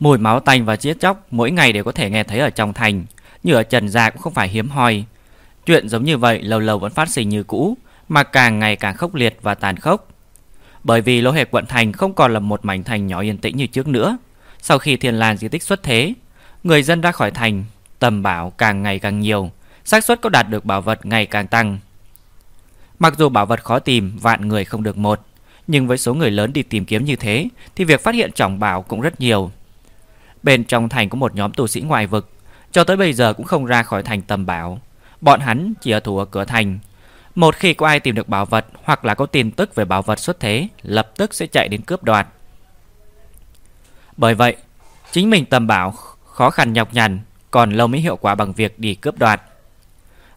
Mùi máu tanh và giết chóc mỗi ngày đều có thể nghe thấy ở trong thành, như ở Trần Gia cũng không phải hiếm hoi. Chuyện giống như vậy lâu lâu vẫn phát sinh như cũ, mà càng ngày càng khốc liệt và tàn khốc. Bởi vì lô hệ quận thành không còn là một mảnh thành nhỏ yên tĩnh như trước nữa. Sau khi thiên lan di tích xuất thế, người dân ra khỏi thành, tầm bảo càng ngày càng nhiều, xác suất có đạt được bảo vật ngày càng tăng. Mặc dù bảo vật khó tìm, vạn người không được một, nhưng với số người lớn đi tìm kiếm như thế thì việc phát hiện trọng bảo cũng rất nhiều. Bên trong thành có một nhóm tu sĩ ngoài vực, cho tới bây giờ cũng không ra khỏi thành tầm bảo. Bọn hắn chỉ ở thủ ở cửa thành. Một khi có ai tìm được bảo vật hoặc là có tin tức về bảo vật xuất thế, lập tức sẽ chạy đến cướp đoạt. Bởi vậy, chính mình tầm bảo khó khăn nhọc nhằn, còn lâu mới hiệu quả bằng việc đi cướp đoạt.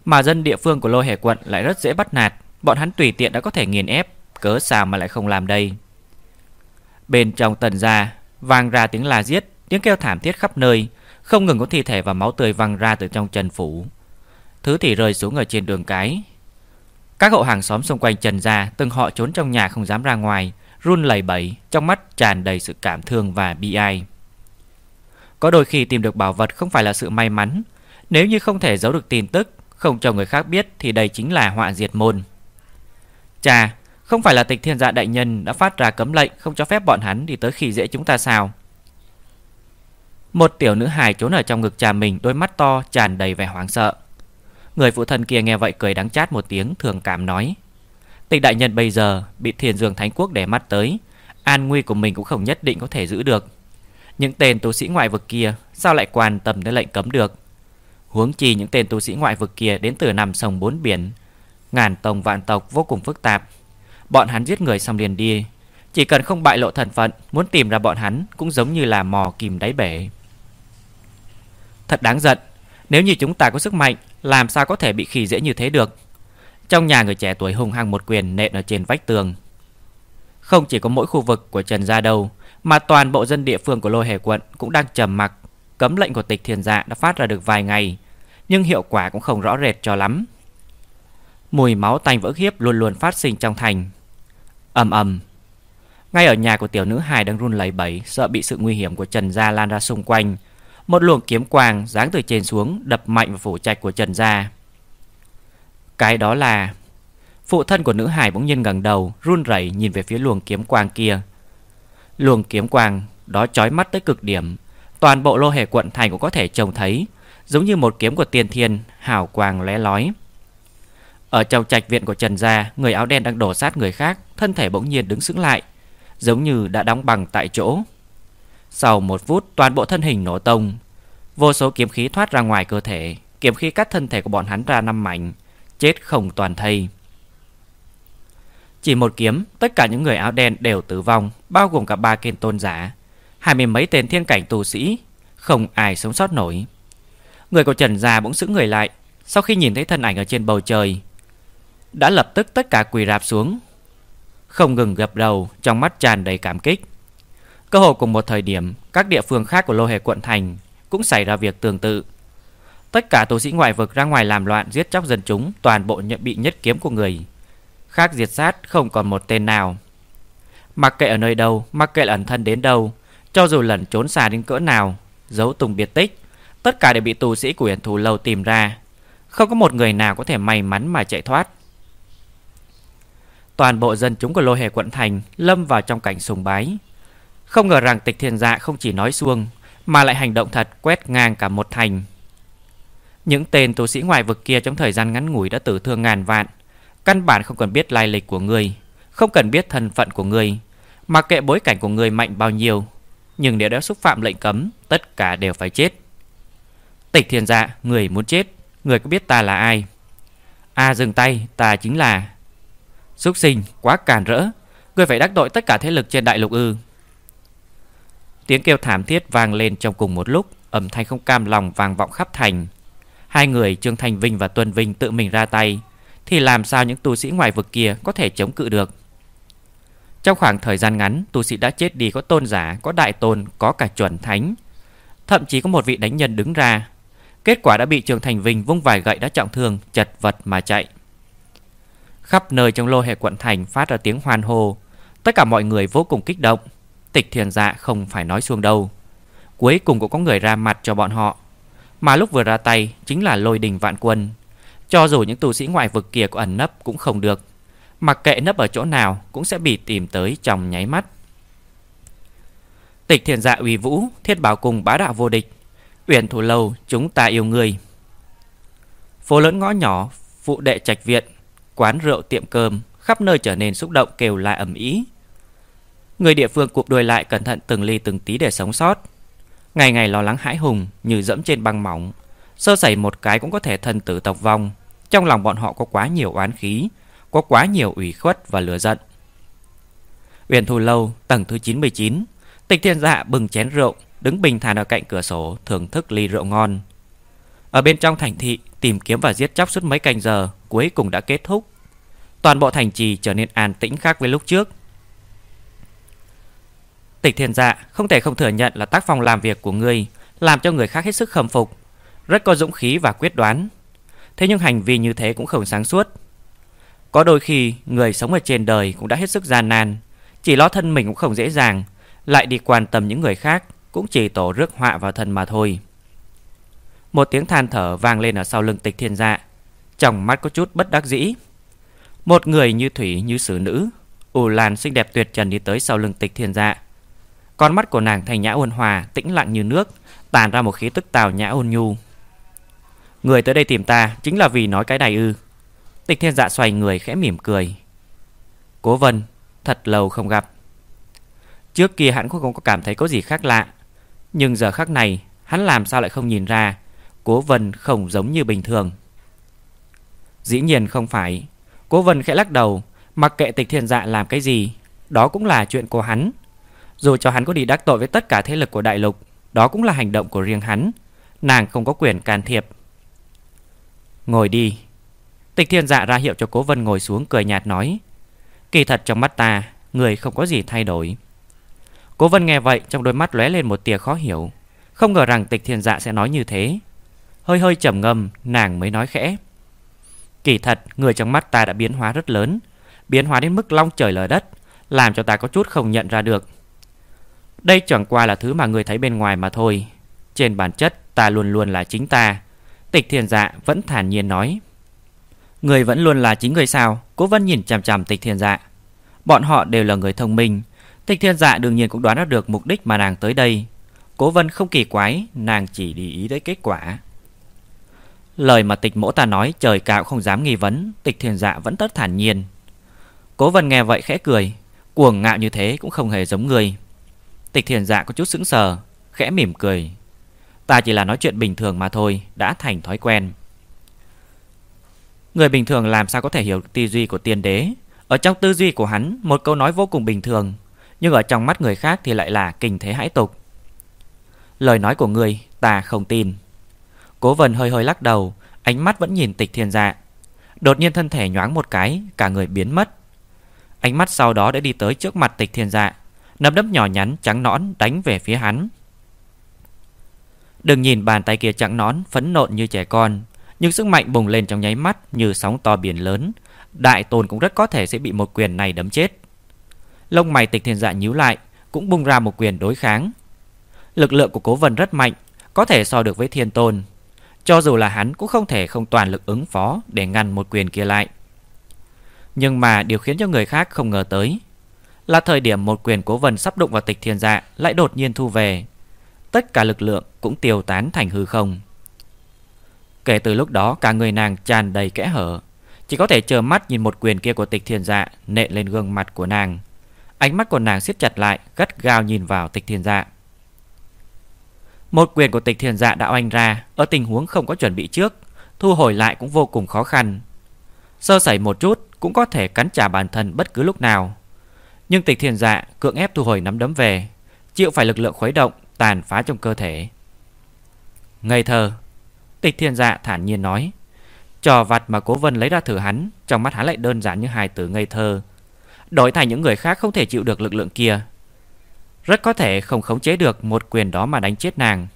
Mà dân địa phương của lôi hệ quận lại rất dễ bắt nạt, bọn hắn tùy tiện đã có thể nghiền ép, cớ sao mà lại không làm đây. Bên trong tần gia, vang ra tiếng la giết, tiếng kêu thảm thiết khắp nơi, không ngừng có thi thể và máu tươi văng ra từ trong trần phủ. Thứ thì rơi xuống ở trên đường cái. Các hộ hàng xóm xung quanh trần gia, từng họ trốn trong nhà không dám ra ngoài, run lẩy bẩy, trong mắt tràn đầy sự cảm thương và bi ai. Có đôi khi tìm được bảo vật không phải là sự may mắn, nếu như không thể giấu được tin tức, không cho người khác biết thì đây chính là họa diệt môn. Chà, không phải là tịch thiên dạ đại nhân đã phát ra cấm lệnh không cho phép bọn hắn đi tới khi dễ chúng ta sao? Một tiểu nữ hài trốn ở trong ngực cha mình đôi mắt to tràn đầy vẻ hoảng sợ. Người phụ thân kia nghe vậy cười đắng chát một tiếng thường cảm nói. Tịch đại nhân bây giờ bị thiền dương thánh quốc để mắt tới, an nguy của mình cũng không nhất định có thể giữ được. Những tên tu sĩ ngoại vực kia sao lại quan tâm đến lệnh cấm được? Huống chi những tên tu sĩ ngoại vực kia đến từ nằm sông bốn biển, ngàn tông vạn tộc vô cùng phức tạp. Bọn hắn giết người xong liền đi, chỉ cần không bại lộ thần phận, muốn tìm ra bọn hắn cũng giống như là mò kìm đáy bể. Thật đáng giận, nếu như chúng ta có sức mạnh, làm sao có thể bị khỉ dễ như thế được? Trong nhà người trẻ tuổi hùng hăng một quyền nện ở trên vách tường. Không chỉ có mỗi khu vực của Trần Gia đâu, mà toàn bộ dân địa phương của Lôi Hề quận cũng đang trầm mặc. Cấm lệnh của tịch thiền dạ đã phát ra được vài ngày, nhưng hiệu quả cũng không rõ rệt cho lắm. Mùi máu tanh vỡ khiếp luôn luôn phát sinh trong thành. ầm ầm. Ngay ở nhà của tiểu nữ hài đang run lẩy bẩy, sợ bị sự nguy hiểm của Trần gia lan ra xung quanh, một luồng kiếm quang giáng từ trên xuống đập mạnh vào phủ trạch của Trần gia. Cái đó là Phụ thân của nữ hải bỗng nhiên ngẩng đầu, run rẩy nhìn về phía luồng kiếm quang kia. Luồng kiếm quang đó chói mắt tới cực điểm, toàn bộ lô hề quận thành cũng có thể trông thấy, giống như một kiếm của tiên thiên, hào quang lóe lói. Ở trong trạch viện của Trần gia, người áo đen đang đổ sát người khác, thân thể bỗng nhiên đứng sững lại, giống như đã đóng bằng tại chỗ. Sau một phút, toàn bộ thân hình nổ tung, vô số kiếm khí thoát ra ngoài cơ thể, kiếm khí cắt thân thể của bọn hắn ra năm mảnh, chết không toàn thây. Chỉ một kiếm, tất cả những người áo đen đều tử vong, bao gồm cả ba kiên tôn giả, hai mươi mấy tên thiên cảnh tù sĩ, không ai sống sót nổi. Người của Trần Gia bỗng sững người lại, sau khi nhìn thấy thân ảnh ở trên bầu trời, đã lập tức tất cả quỳ rạp xuống, không ngừng gập đầu, trong mắt tràn đầy cảm kích. Cơ hồ cùng một thời điểm, các địa phương khác của Lô Hề quận thành cũng xảy ra việc tương tự. Tất cả tù sĩ ngoại vực ra ngoài làm loạn giết chóc dân chúng, toàn bộ nhận bị nhất kiếm của người. Khác diệt sát không còn một tên nào. Mặc kệ ở nơi đâu, mặc kệ ẩn thân đến đâu, cho dù lẩn trốn xa đến cỡ nào, giấu tùng biệt tích, tất cả đều bị tù sĩ của huyền thù lâu tìm ra. Không có một người nào có thể may mắn mà chạy thoát. Toàn bộ dân chúng của lô hề quận thành lâm vào trong cảnh sùng bái. Không ngờ rằng tịch thiên dạ không chỉ nói xuông, mà lại hành động thật quét ngang cả một thành. Những tên tu sĩ ngoài vực kia trong thời gian ngắn ngủi đã tử thương ngàn vạn, căn bản không cần biết lai lịch của người, không cần biết thân phận của người, mà kệ bối cảnh của người mạnh bao nhiêu, nhưng nếu đã xúc phạm lệnh cấm, tất cả đều phải chết. Tịch thiên dạ, người muốn chết, người có biết ta là ai? À dừng tay, ta chính là Xúc sinh quá càn rỡ Ngươi phải đắc tội tất cả thế lực trên đại lục ư Tiếng kêu thảm thiết vang lên trong cùng một lúc Âm thanh không cam lòng vang vọng khắp thành. Hai người Trương Thành Vinh và Tuân Vinh tự mình ra tay. Thì làm sao những tu sĩ ngoài vực kia có thể chống cự được? Trong khoảng thời gian ngắn Tu sĩ đã chết đi có tôn giả, có đại tôn, có cả chuẩn thánh. Thậm chí có một vị đánh nhân đứng ra. Kết quả đã bị trường Thành Vinh vung vài gậy đã trọng thương Chật vật mà chạy. Khắp nơi trong lô hệ quận thành phát ra tiếng hoan hô. Tất cả mọi người vô cùng kích động. Tịch thiền dạ không phải nói xuông đâu. Cuối cùng cũng có người ra mặt cho bọn họ. Mà lúc vừa ra tay, chính là lôi đình vạn quân. Cho dù những tu sĩ ngoại vực kia có ẩn nấp cũng không được. Mặc kệ nấp ở chỗ nào cũng sẽ bị tìm tới trong nháy mắt. Tịch thiền dạ uy vũ, Thiết bảo cùng bá đạo vô địch. Uyển thủ lâu, chúng ta yêu người Phố lớn ngõ nhỏ, Phụ đệ trạch viện, Quán rượu tiệm cơm, Khắp nơi trở nên xúc động kêu lại ẩm ý Người địa phương cụp đuôi lại cẩn thận từng ly từng tí để sống sót. Ngày ngày lo lắng hãi hùng Như dẫm trên băng mỏng. Sơ sẩy một cái cũng có thể thân tử tộc vong. Trong lòng bọn họ có quá nhiều oán khí, Có quá nhiều ủy khuất và lửa giận. Uyển Thù Lâu, tầng thứ 99 Tịch thiên dạ bừng chén rượu, Đứng bình thản ở cạnh cửa sổ, Thưởng thức ly rượu ngon. Ở bên trong thành thị, Tìm kiếm và giết chóc suốt mấy canh giờ, Cuối cùng đã kết thúc. Toàn bộ thành trì trở nên an tĩnh khác với lúc trước. Tịch thiên dạ không thể không thừa nhận là tác phong làm việc của ngươi, Làm cho người khác hết sức khâm phục, Rất có dũng khí và quyết đoán. Thế nhưng hành vi như thế cũng không sáng suốt. Có đôi khi, người sống ở trên đời cũng đã hết sức gian nan, Chỉ lo thân mình cũng không dễ dàng, Lại đi quan tâm những người khác Cũng chỉ tổ rước họa vào thân mà thôi. Một tiếng than thở vang lên ở sau lưng tịch thiên dạ Trong mắt có chút bất đắc dĩ. Một người như thủy, như xử nữ u Lan xinh đẹp tuyệt trần đi tới sau lưng tịch thiên dạ con mắt của nàng thành nhã ôn hòa, Tĩnh lặng như nước, Tàn ra một khí tức tào nhã ôn nhu. Người tới đây tìm ta Chính là vì nói cái này ư. Tịch thiên dạ xoay người khẽ mỉm cười. Cố vân, Thật lâu không gặp. Trước kia hắn cũng không có cảm thấy có gì khác lạ, Nhưng giờ khắc này Hắn làm sao lại không nhìn ra, Cố vân không giống như bình thường. Dĩ nhiên không phải. Cố vân khẽ lắc đầu, Mặc kệ tịch thiên dạ làm cái gì, Đó cũng là chuyện của hắn. Dù cho hắn có đi đắc tội với tất cả thế lực của đại lục, Đó cũng là hành động của riêng hắn. Nàng không có quyền can thiệp. Ngồi đi. Tịch thiên dạ ra hiệu cho cố vân ngồi xuống cười nhạt nói, Kỳ thật trong mắt ta, Người không có gì thay đổi. Cố vân nghe vậy, trong đôi mắt lóe lên một tia khó hiểu. Không ngờ rằng tịch thiên dạ sẽ nói như thế. Hơi hơi trầm ngâm, Nàng mới nói khẽ, Kỳ thật, người trong mắt ta đã biến hóa rất lớn, Biến hóa đến mức long trời lở đất, Làm cho ta có chút không nhận ra được. Đây chẳng qua là thứ mà người thấy bên ngoài mà thôi. Trên bản chất, ta luôn luôn là chính ta. Tịch thiền dạ vẫn thản nhiên nói. Người vẫn luôn là chính người sao? Cố vân nhìn chằm chằm tịch thiền dạ. Bọn họ đều là người thông minh. Tịch thiên dạ đương nhiên cũng đoán ra được mục đích mà nàng tới đây. Cố vân không kỳ quái, Nàng chỉ để ý tới kết quả. Lời mà tịch mỗ ta nói, Trời cao không dám nghi vấn, Tịch thiên dạ vẫn tất thản nhiên. Cố vân nghe vậy khẽ cười. Cuồng ngạo như thế cũng không hề giống người. Tịch thiên dạ có chút sững sờ, Khẽ mỉm cười. Ta chỉ là nói chuyện bình thường mà thôi, Đã thành thói quen. Người bình thường làm sao có thể hiểu tư duy của tiên đế? Ở trong tư duy của hắn, Một câu nói vô cùng bình thường, Nhưng ở trong mắt người khác thì lại là kinh thế hãi tục. Lời nói của người, ta không tin. Cố vân hơi hơi lắc đầu, Ánh mắt vẫn nhìn tịch thiên dạ. Đột nhiên thân thể nhoáng một cái, Cả người biến mất. Ánh mắt sau đó đã đi tới trước mặt tịch thiên dạ. Nắm đấm nhỏ nhắn trắng nõn đánh về phía hắn. Đừng nhìn bàn tay kia trắng nón Phấn nộn như trẻ con, Nhưng sức mạnh bùng lên trong nháy mắt Như sóng to biển lớn. Đại tôn cũng rất có thể sẽ bị một quyền này đấm chết. Lông mày tịch thiên dạ nhíu lại, Cũng bung ra một quyền đối kháng. Lực lượng của cố vân rất mạnh, Có thể so được với thiên tôn. Cho dù là hắn cũng không thể không toàn lực ứng phó Để ngăn một quyền kia lại. Nhưng mà điều khiến cho người khác không ngờ tới là thời điểm một quyền cố vần sắp đụng vào tịch thiên dạ Lại đột nhiên thu về. Tất cả lực lượng cũng tiêu tán thành hư không. Kể từ lúc đó, cả người nàng tràn đầy kẽ hở. Chỉ có thể chờ mắt nhìn một quyền kia của tịch thiên dạ Nệ lên gương mặt của nàng. Ánh mắt của nàng siết chặt lại, Gắt gao nhìn vào tịch thiên dạ. Một quyền của tịch thiên dạ đã oanh ra, Ở tình huống không có chuẩn bị trước, Thu hồi lại cũng vô cùng khó khăn. Sơ sẩy một chút Cũng có thể cắn trả bản thân bất cứ lúc nào. Nhưng tịch thiền dạ cưỡng ép thu hồi nắm đấm về Chịu phải lực lượng khuấy động tàn phá trong cơ thể. Ngây thơ, tịch thiền dạ thản nhiên nói. Trò vặt mà cố vân lấy ra thử hắn, trong mắt hắn lại đơn giản như hai từ ngây thơ. Đổi thành những người khác không thể chịu được lực lượng kia. Rất có thể không khống chế được một quyền đó mà đánh chết nàng.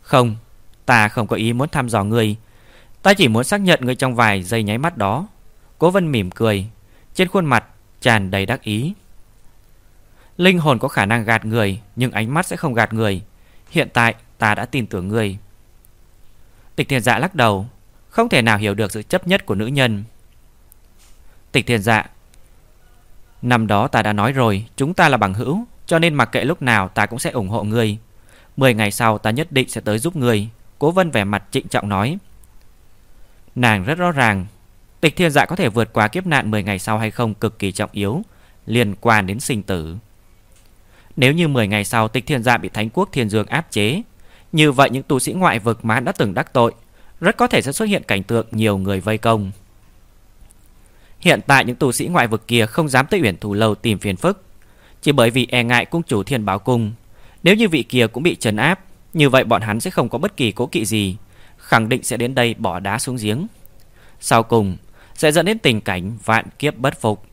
Không, ta không có ý muốn thăm dò ngươi. Ta chỉ muốn xác nhận ngươi trong vài giây nháy mắt đó. Cố vân mỉm cười, trên khuôn mặt tràn đầy đắc ý. Linh hồn có khả năng gạt người, Nhưng ánh mắt sẽ không gạt người. Hiện tại, ta đã tin tưởng người Tịch thiền dạ lắc đầu, Không thể nào hiểu được sự chấp nhất của nữ nhân. Tịch thiền dạ Năm đó ta đã nói rồi, Chúng ta là bằng hữu, Cho nên mặc kệ lúc nào ta cũng sẽ ủng hộ người Mười ngày sau ta nhất định sẽ tới giúp người Cố vân vẻ mặt trịnh trọng nói. Nàng rất rõ ràng Tịch thiên dạ có thể vượt qua kiếp nạn 10 ngày sau hay không cực kỳ trọng yếu, Liên quan đến sinh tử. Nếu như 10 ngày sau tịch thiên dạ bị thánh quốc thiên dương áp chế, Như vậy những tu sĩ ngoại vực mà đã từng đắc tội Rất có thể sẽ xuất hiện cảnh tượng nhiều người vây công. Hiện tại những tu sĩ ngoại vực kia không dám tới uyển thủ lâu tìm phiền phức, Chỉ bởi vì e ngại cung chủ thiên báo cung. Nếu như vị kia cũng bị trấn áp, Như vậy bọn hắn sẽ không có bất kỳ cố kỵ gì, Khẳng định sẽ đến đây bỏ đá xuống giếng. Sau cùng sẽ dẫn đến tình cảnh vạn kiếp bất phục.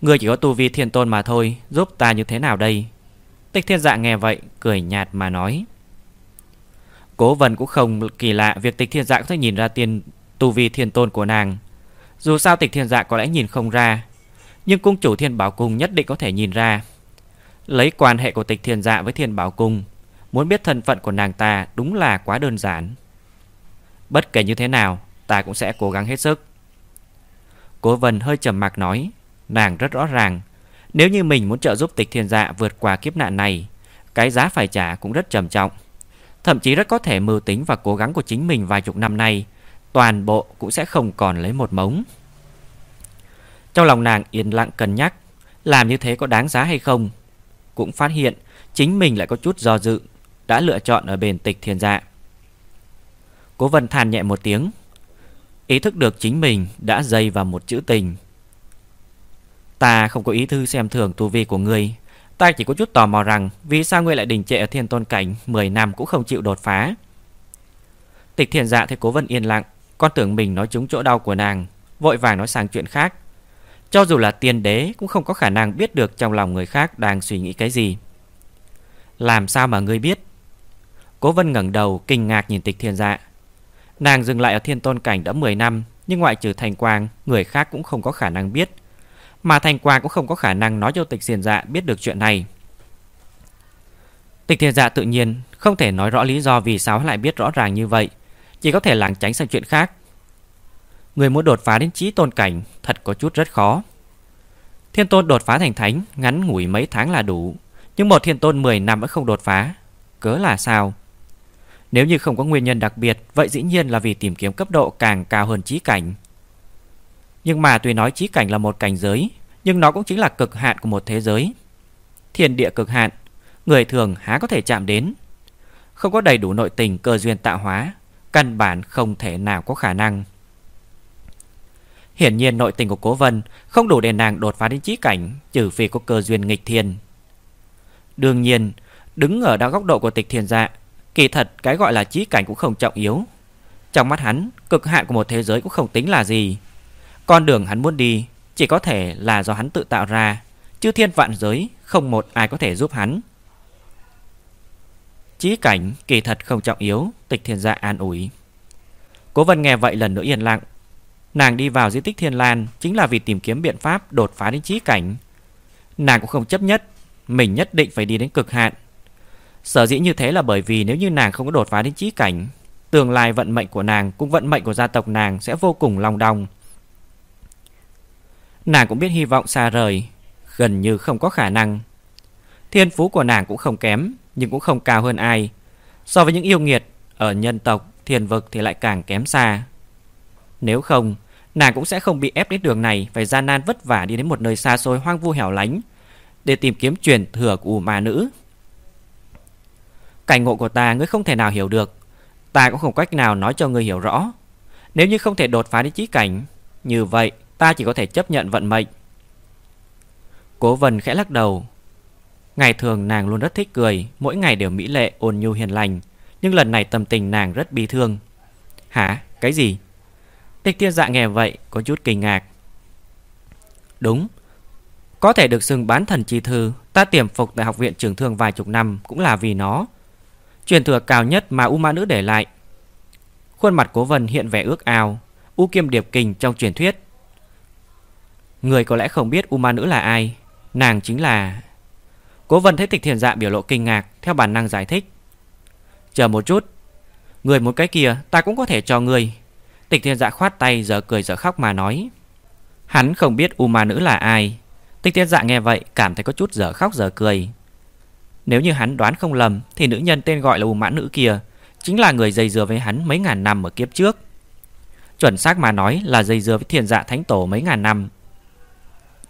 Người chỉ có tu vi thiên tôn mà thôi, giúp ta như thế nào đây? Tịch thiên dạ nghe vậy, cười nhạt mà nói. Cố vần cũng không kỳ lạ việc tịch thiên dạ có thể nhìn ra tiên tu vi thiên tôn của nàng. Dù sao tịch thiên dạ có lẽ nhìn không ra, nhưng cung chủ thiên bảo cung nhất định có thể nhìn ra. Lấy quan hệ của tịch thiên dạ với thiên bảo cung, muốn biết thân phận của nàng ta đúng là quá đơn giản. Bất kể như thế nào, Ta cũng sẽ cố gắng hết sức. Cố vân hơi trầm mặc nói, Nàng rất rõ ràng, Nếu như mình muốn trợ giúp tịch thiên dạ vượt qua kiếp nạn này, Cái giá phải trả cũng rất trầm trọng. Thậm chí rất có thể mưu tính và cố gắng của chính mình vài chục năm nay, Toàn bộ cũng sẽ không còn lấy một mống. Trong lòng nàng yên lặng cân nhắc, Làm như thế có đáng giá hay không? Cũng phát hiện, Chính mình lại có chút do dự, Đã lựa chọn ở bên tịch thiên dạ. Cố vân than nhẹ một tiếng. Ý thức được chính mình đã dây vào một chữ tình. Ta không có ý thư xem thường tu vi của ngươi. Ta chỉ có chút tò mò rằng Vì sao ngươi lại đình trệ ở thiên tôn cảnh 10 năm cũng không chịu đột phá. Tịch thiền dạ thấy cố vân yên lặng, Con tưởng mình nói trúng chỗ đau của nàng, Vội vàng nói sang chuyện khác. Cho dù là tiên đế Cũng không có khả năng biết được trong lòng người khác Đang suy nghĩ cái gì. Làm sao mà ngươi biết? Cố vân ngẩng đầu, kinh ngạc nhìn tịch thiền dạ. Nàng dừng lại ở thiên tôn cảnh đã 10 năm, Nhưng ngoại trừ thành quang, Người khác cũng không có khả năng biết. Mà thành quang cũng không có khả năng nói cho tịch thiền dạ biết được chuyện này. Tịch thiền dạ tự nhiên Không thể nói rõ lý do vì sao lại biết rõ ràng như vậy. Chỉ có thể lảng tránh sang chuyện khác. Người muốn đột phá đến trí tôn cảnh Thật có chút rất khó. Thiên tôn đột phá thành thánh Ngắn ngủi mấy tháng là đủ, Nhưng một thiên tôn 10 năm vẫn không đột phá. Cớ là sao? Nếu như không có nguyên nhân đặc biệt, Vậy dĩ nhiên là vì tìm kiếm cấp độ càng cao hơn trí cảnh. Nhưng mà tuy nói trí cảnh là một cảnh giới, Nhưng nó cũng chính là cực hạn của một thế giới. Thiên địa cực hạn, Người thường há có thể chạm đến. Không có đầy đủ nội tình, cơ duyên tạo hóa, Căn bản không thể nào có khả năng. Hiển nhiên nội tình của cố vân Không đủ để nàng đột phá đến trí cảnh, Trừ phi có cơ duyên nghịch thiên. Đương nhiên, Đứng ở đa góc độ của tịch thiền dạ Kỳ thật, cái gọi là trí cảnh cũng không trọng yếu. Trong mắt hắn, Cực hạn của một thế giới cũng không tính là gì. Con đường hắn muốn đi Chỉ có thể là do hắn tự tạo ra, Chứ thiên vạn giới Không một ai có thể giúp hắn. Trí cảnh kỳ thật không trọng yếu, Tịch thiên gia an ủi. Cố vân nghe vậy lần nữa yên lặng. Nàng đi vào di tích thiên lan Chính là vì tìm kiếm biện pháp đột phá đến trí cảnh. Nàng cũng không chấp nhất, Mình nhất định phải đi đến cực hạn. Sở dĩ như thế là bởi vì nếu như nàng không có đột phá đến trí cảnh Tương lai vận mệnh của nàng Cũng vận mệnh của gia tộc nàng sẽ vô cùng lòng đong. Nàng cũng biết hy vọng xa rời Gần như không có khả năng. Thiên phú của nàng cũng không kém Nhưng cũng không cao hơn ai. So với những yêu nghiệt Ở nhân tộc, thiền vực thì lại càng kém xa. Nếu không Nàng cũng sẽ không bị ép đến đường này Phải gian nan vất vả đi đến một nơi xa xôi hoang vu hẻo lánh Để tìm kiếm truyền thừa của ma nữ. Cảnh ngộ của ta ngươi không thể nào hiểu được. Ta cũng không cách nào nói cho ngươi hiểu rõ. Nếu như không thể đột phá đến trí cảnh, Như vậy ta chỉ có thể chấp nhận vận mệnh. Cố vân khẽ lắc đầu. Ngày thường nàng luôn rất thích cười, Mỗi ngày đều mỹ lệ, ôn nhu hiền lành, Nhưng lần này tâm tình nàng rất bi thương. Hả? Cái gì? Tịch thiên dạ nghe vậy Có chút kinh ngạc. Đúng. Có thể được xưng bán thần chi thư, Ta tiềm phục tại học viện trường thương vài chục năm Cũng là vì nó. Truyền thừa cao nhất mà U Ma Nữ để lại. Khuôn mặt cố vân hiện vẻ ước ao, U Kiêm Điệp Kình trong truyền thuyết. Người có lẽ không biết U Ma Nữ là ai, Nàng chính là Cố vân thấy tịch thiền dạ biểu lộ kinh ngạc, Theo bản năng giải thích. Chờ một chút, Người một cái kia, ta cũng có thể cho người. Tịch thiền dạ khoát tay, giờ cười giờ khóc mà nói. Hắn không biết U ma nữ là ai. Tịch thiên dạ nghe vậy, Cảm thấy có chút giờ khóc giờ cười. Nếu như hắn đoán không lầm, Thì nữ nhân tên gọi là U Mãn nữ kia Chính là người dây dưa với hắn mấy ngàn năm ở kiếp trước. Chuẩn xác mà nói là dây dưa với thiền dạ thánh tổ mấy ngàn năm.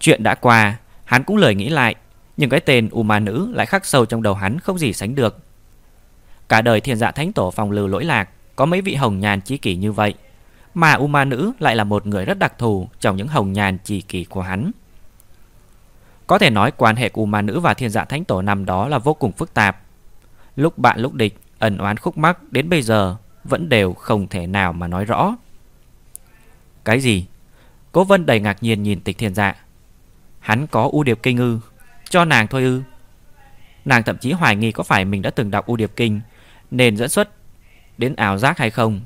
Chuyện đã qua, Hắn cũng lời nghĩ lại, Nhưng cái tên U ma nữ lại khắc sâu trong đầu hắn không gì sánh được. Cả đời thiền dạ thánh tổ phòng lưu lỗi lạc, Có mấy vị hồng nhàn chí kỷ như vậy, Mà U ma nữ lại là một người rất đặc thù Trong những hồng nhàn chỉ kỷ của hắn. Có thể nói quan hệ của ma nữ và thiên dạ thánh tổ năm đó là vô cùng phức tạp. Lúc bạn lúc địch, Ẩn oán khúc mắc, đến bây giờ Vẫn đều không thể nào mà nói rõ. Cái gì? Cố vân đầy ngạc nhiên nhìn tịch thiên dạ Hắn có u điệp kinh ư? Cho nàng thôi ư? Nàng thậm chí hoài nghi có phải mình đã từng đọc u điệp kinh, Nên dẫn xuất Đến ảo giác hay không?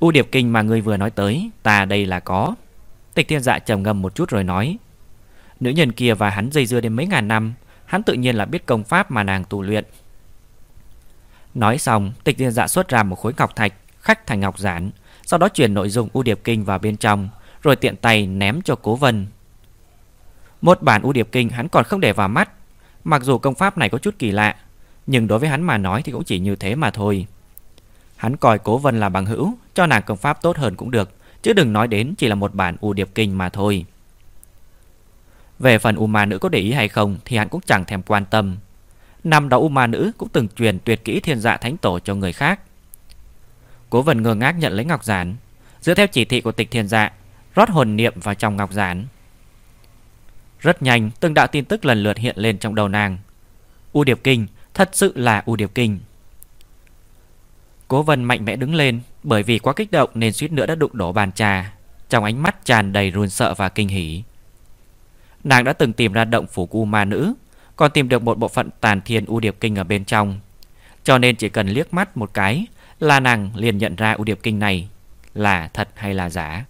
U điệp kinh mà người vừa nói tới, Ta đây là có. Tịch thiên dạ trầm ngâm một chút rồi nói Nữ nhân kia và hắn dây dưa đến mấy ngàn năm, Hắn tự nhiên là biết công pháp mà nàng tu luyện. Nói xong, Tịch thiên dạ xuất ra một khối ngọc thạch, Khách thành ngọc giản, Sau đó chuyển nội dung U Điệp Kinh vào bên trong, Rồi tiện tay ném cho Cố Vân. Một bản U Điệp Kinh hắn còn không để vào mắt, Mặc dù công pháp này có chút kỳ lạ, Nhưng đối với hắn mà nói thì cũng chỉ như thế mà thôi. Hắn coi Cố Vân là bằng hữu, Cho nàng công pháp tốt hơn cũng được, Chứ đừng nói đến chỉ là một bản U Điệp Kinh mà thôi. Về phần U Ma Nữ có để ý hay không Thì hắn cũng chẳng thèm quan tâm. Năm đó U Ma Nữ cũng từng truyền tuyệt kỹ thiên dạ thánh tổ cho người khác. Cố Vân ngơ ngác nhận lấy ngọc giản. Dựa theo chỉ thị của tịch thiên dạ Rót hồn niệm vào trong ngọc giản. Rất nhanh, từng đạo tin tức lần lượt hiện lên trong đầu nàng. U Điệp Kinh, Thật sự là U Điệp Kinh. Cố Vân mạnh mẽ đứng lên, Bởi vì quá kích động nên suýt nữa đã đụng đổ bàn trà. Trong ánh mắt tràn đầy run sợ và kinh hỉ. Nàng đã từng tìm ra động phủ của U Ma Nữ còn tìm được một bộ phận tàn thiên U Điệp Kinh ở bên trong. Cho nên chỉ cần liếc mắt một cái là nàng liền nhận ra U Điệp Kinh này là thật hay là giả.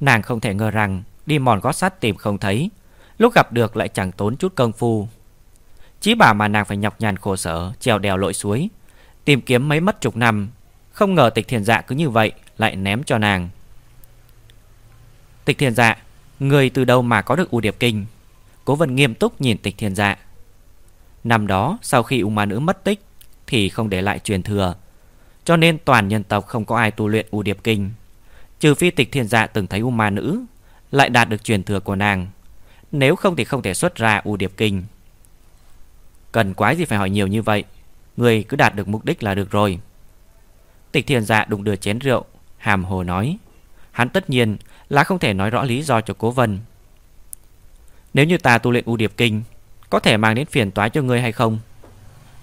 Nàng không thể ngờ rằng đi mòn gót sắt tìm không thấy, lúc gặp được lại chẳng tốn chút công phu. Chí bảo mà nàng phải nhọc nhằn khổ sở trèo đèo lội suối, tìm kiếm mấy mất chục năm, không ngờ tịch thiền dạ cứ như vậy lại ném cho nàng. Tịch thiền dạ, người từ đâu mà có được U Điệp Kinh? Cố vân nghiêm túc nhìn tịch thiên dạ. Năm đó, sau khi ung ma nữ mất tích, Thì không để lại truyền thừa. Cho nên toàn nhân tộc không có ai tu luyện U Điệp Kinh. Trừ phi tịch thiên dạ từng thấy u ma nữ, Lại đạt được truyền thừa của nàng. Nếu không thì không thể xuất ra U Điệp Kinh. Cần quái gì phải hỏi nhiều như vậy? Người cứ đạt được mục đích là được rồi. Tịch thiên dạ đụng đưa chén rượu, Hàm hồ nói. Hắn tất nhiên lá không thể nói rõ lý do cho cố vân nếu như ta tu luyện U Điệp Kinh, Có thể mang đến phiền toái cho ngươi hay không?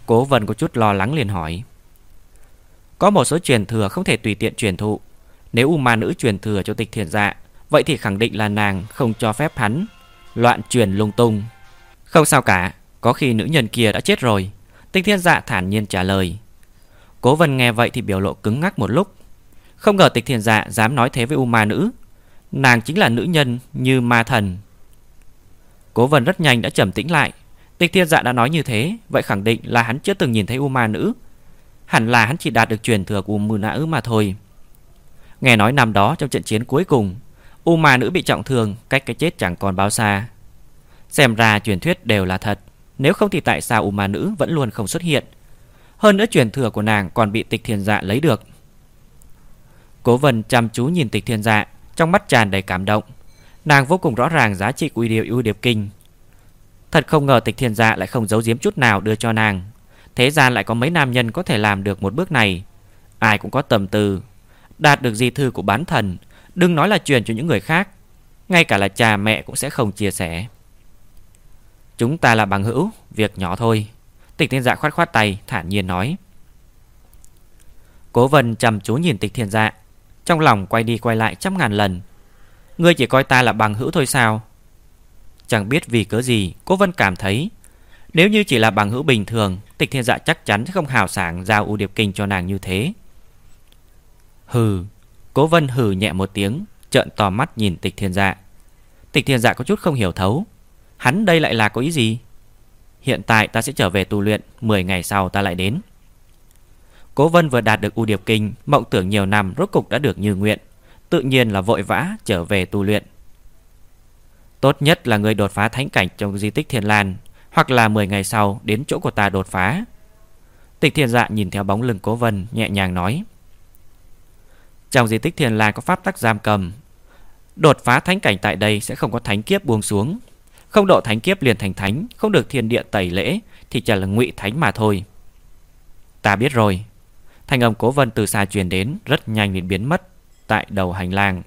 Cố vân có chút lo lắng liền hỏi. Có một số truyền thừa không thể tùy tiện truyền thụ. Nếu U Ma Nữ truyền thừa cho tịch thiền dạ Vậy thì khẳng định là nàng không cho phép hắn Loạn truyền lung tung. Không sao cả, Có khi nữ nhân kia đã chết rồi. Tịch thiên dạ thản nhiên trả lời. Cố vân nghe vậy thì biểu lộ cứng ngắc một lúc. Không ngờ tịch thiên dạ dám nói thế với U Ma Nữ. Nàng chính là nữ nhân như ma thần. Cố vân rất nhanh đã trầm tĩnh lại. Tịch thiên dạ đã nói như thế, Vậy khẳng định là hắn chưa từng nhìn thấy U ma nữ. Hẳn là hắn chỉ đạt được truyền thừa của U mư nữ mà thôi. Nghe nói năm đó trong trận chiến cuối cùng U ma nữ bị trọng thương, Cách cái chết chẳng còn bao xa. Xem ra truyền thuyết đều là thật, Nếu không thì tại sao U ma nữ vẫn luôn không xuất hiện? Hơn nữa truyền thừa của nàng còn bị tịch thiên dạ lấy được. Cố vân chăm chú nhìn tịch thiên dạ. Trong mắt tràn đầy cảm động. Nàng vô cùng rõ ràng giá trị của điều ưu điệp kinh. Thật không ngờ tịch thiên dạ lại không giấu giếm chút nào đưa cho nàng. Thế gian lại có mấy nam nhân có thể làm được một bước này. Ai cũng có tầm từ Đạt được di thư của bán thần, Đừng nói là truyền cho những người khác, Ngay cả là cha mẹ cũng sẽ không chia sẻ. Chúng ta là bằng hữu, Việc nhỏ thôi. Tịch thiên dạ khoát khoát tay, thản nhiên nói. Cố vân chăm chú nhìn tịch thiên dạ trong lòng quay đi quay lại trăm ngàn lần. Ngươi chỉ coi ta là bằng hữu thôi sao? Chẳng biết vì cớ gì Cố Vân cảm thấy, Nếu như chỉ là bằng hữu bình thường, Tịch thiên dạ chắc chắn sẽ không hào sảng Giao ưu điệp kinh cho nàng như thế. Hừ Cố Vân hừ nhẹ một tiếng, Trợn to mắt nhìn tịch thiên dạ. Tịch thiên dạ có chút không hiểu thấu, Hắn đây lại là có ý gì? Hiện tại ta sẽ trở về tu luyện 10 ngày sau ta lại đến. Cố vân vừa đạt được U Điệp Kinh, Mộng tưởng nhiều năm rốt cục đã được như nguyện, Tự nhiên là vội vã trở về tu luyện. Tốt nhất là người đột phá thánh cảnh trong di tích Thiên Lan, Hoặc là 10 ngày sau đến chỗ của ta đột phá. Tịch thiên dạ nhìn theo bóng lưng cố vân, Nhẹ nhàng nói, Trong di tích Thiên Lan có pháp tắc giam cầm. Đột phá thánh cảnh tại đây Sẽ không có thánh kiếp buông xuống. Không độ thánh kiếp liền thành thánh, Không được thiên địa tẩy lễ Thì chỉ là ngụy thánh mà thôi. Ta biết rồi. Thanh âm cố vân từ xa truyền đến Rất nhanh liền biến mất Tại đầu hành lang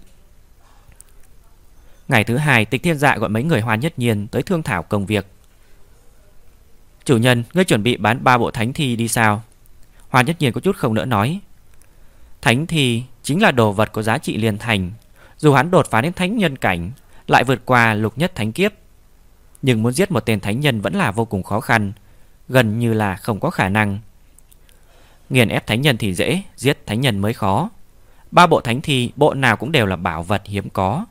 Ngày thứ hai tịch thiên dạ gọi mấy người hoa nhất nhiên Tới thương thảo công việc Chủ nhân, ngươi chuẩn bị bán ba bộ thánh thi đi sao? Hoa nhất nhiên có chút không nỡ nói. Thánh thi chính là đồ vật có giá trị liền thành. Dù hắn đột phá đến thánh nhân cảnh, lại vượt qua lục nhất thánh kiếp. Nhưng muốn giết một tên thánh nhân vẫn là vô cùng khó khăn, gần như là không có khả năng. Nghiền ép thánh nhân thì dễ, giết thánh nhân mới khó. Ba bộ thánh thi, bộ nào cũng đều là bảo vật hiếm có.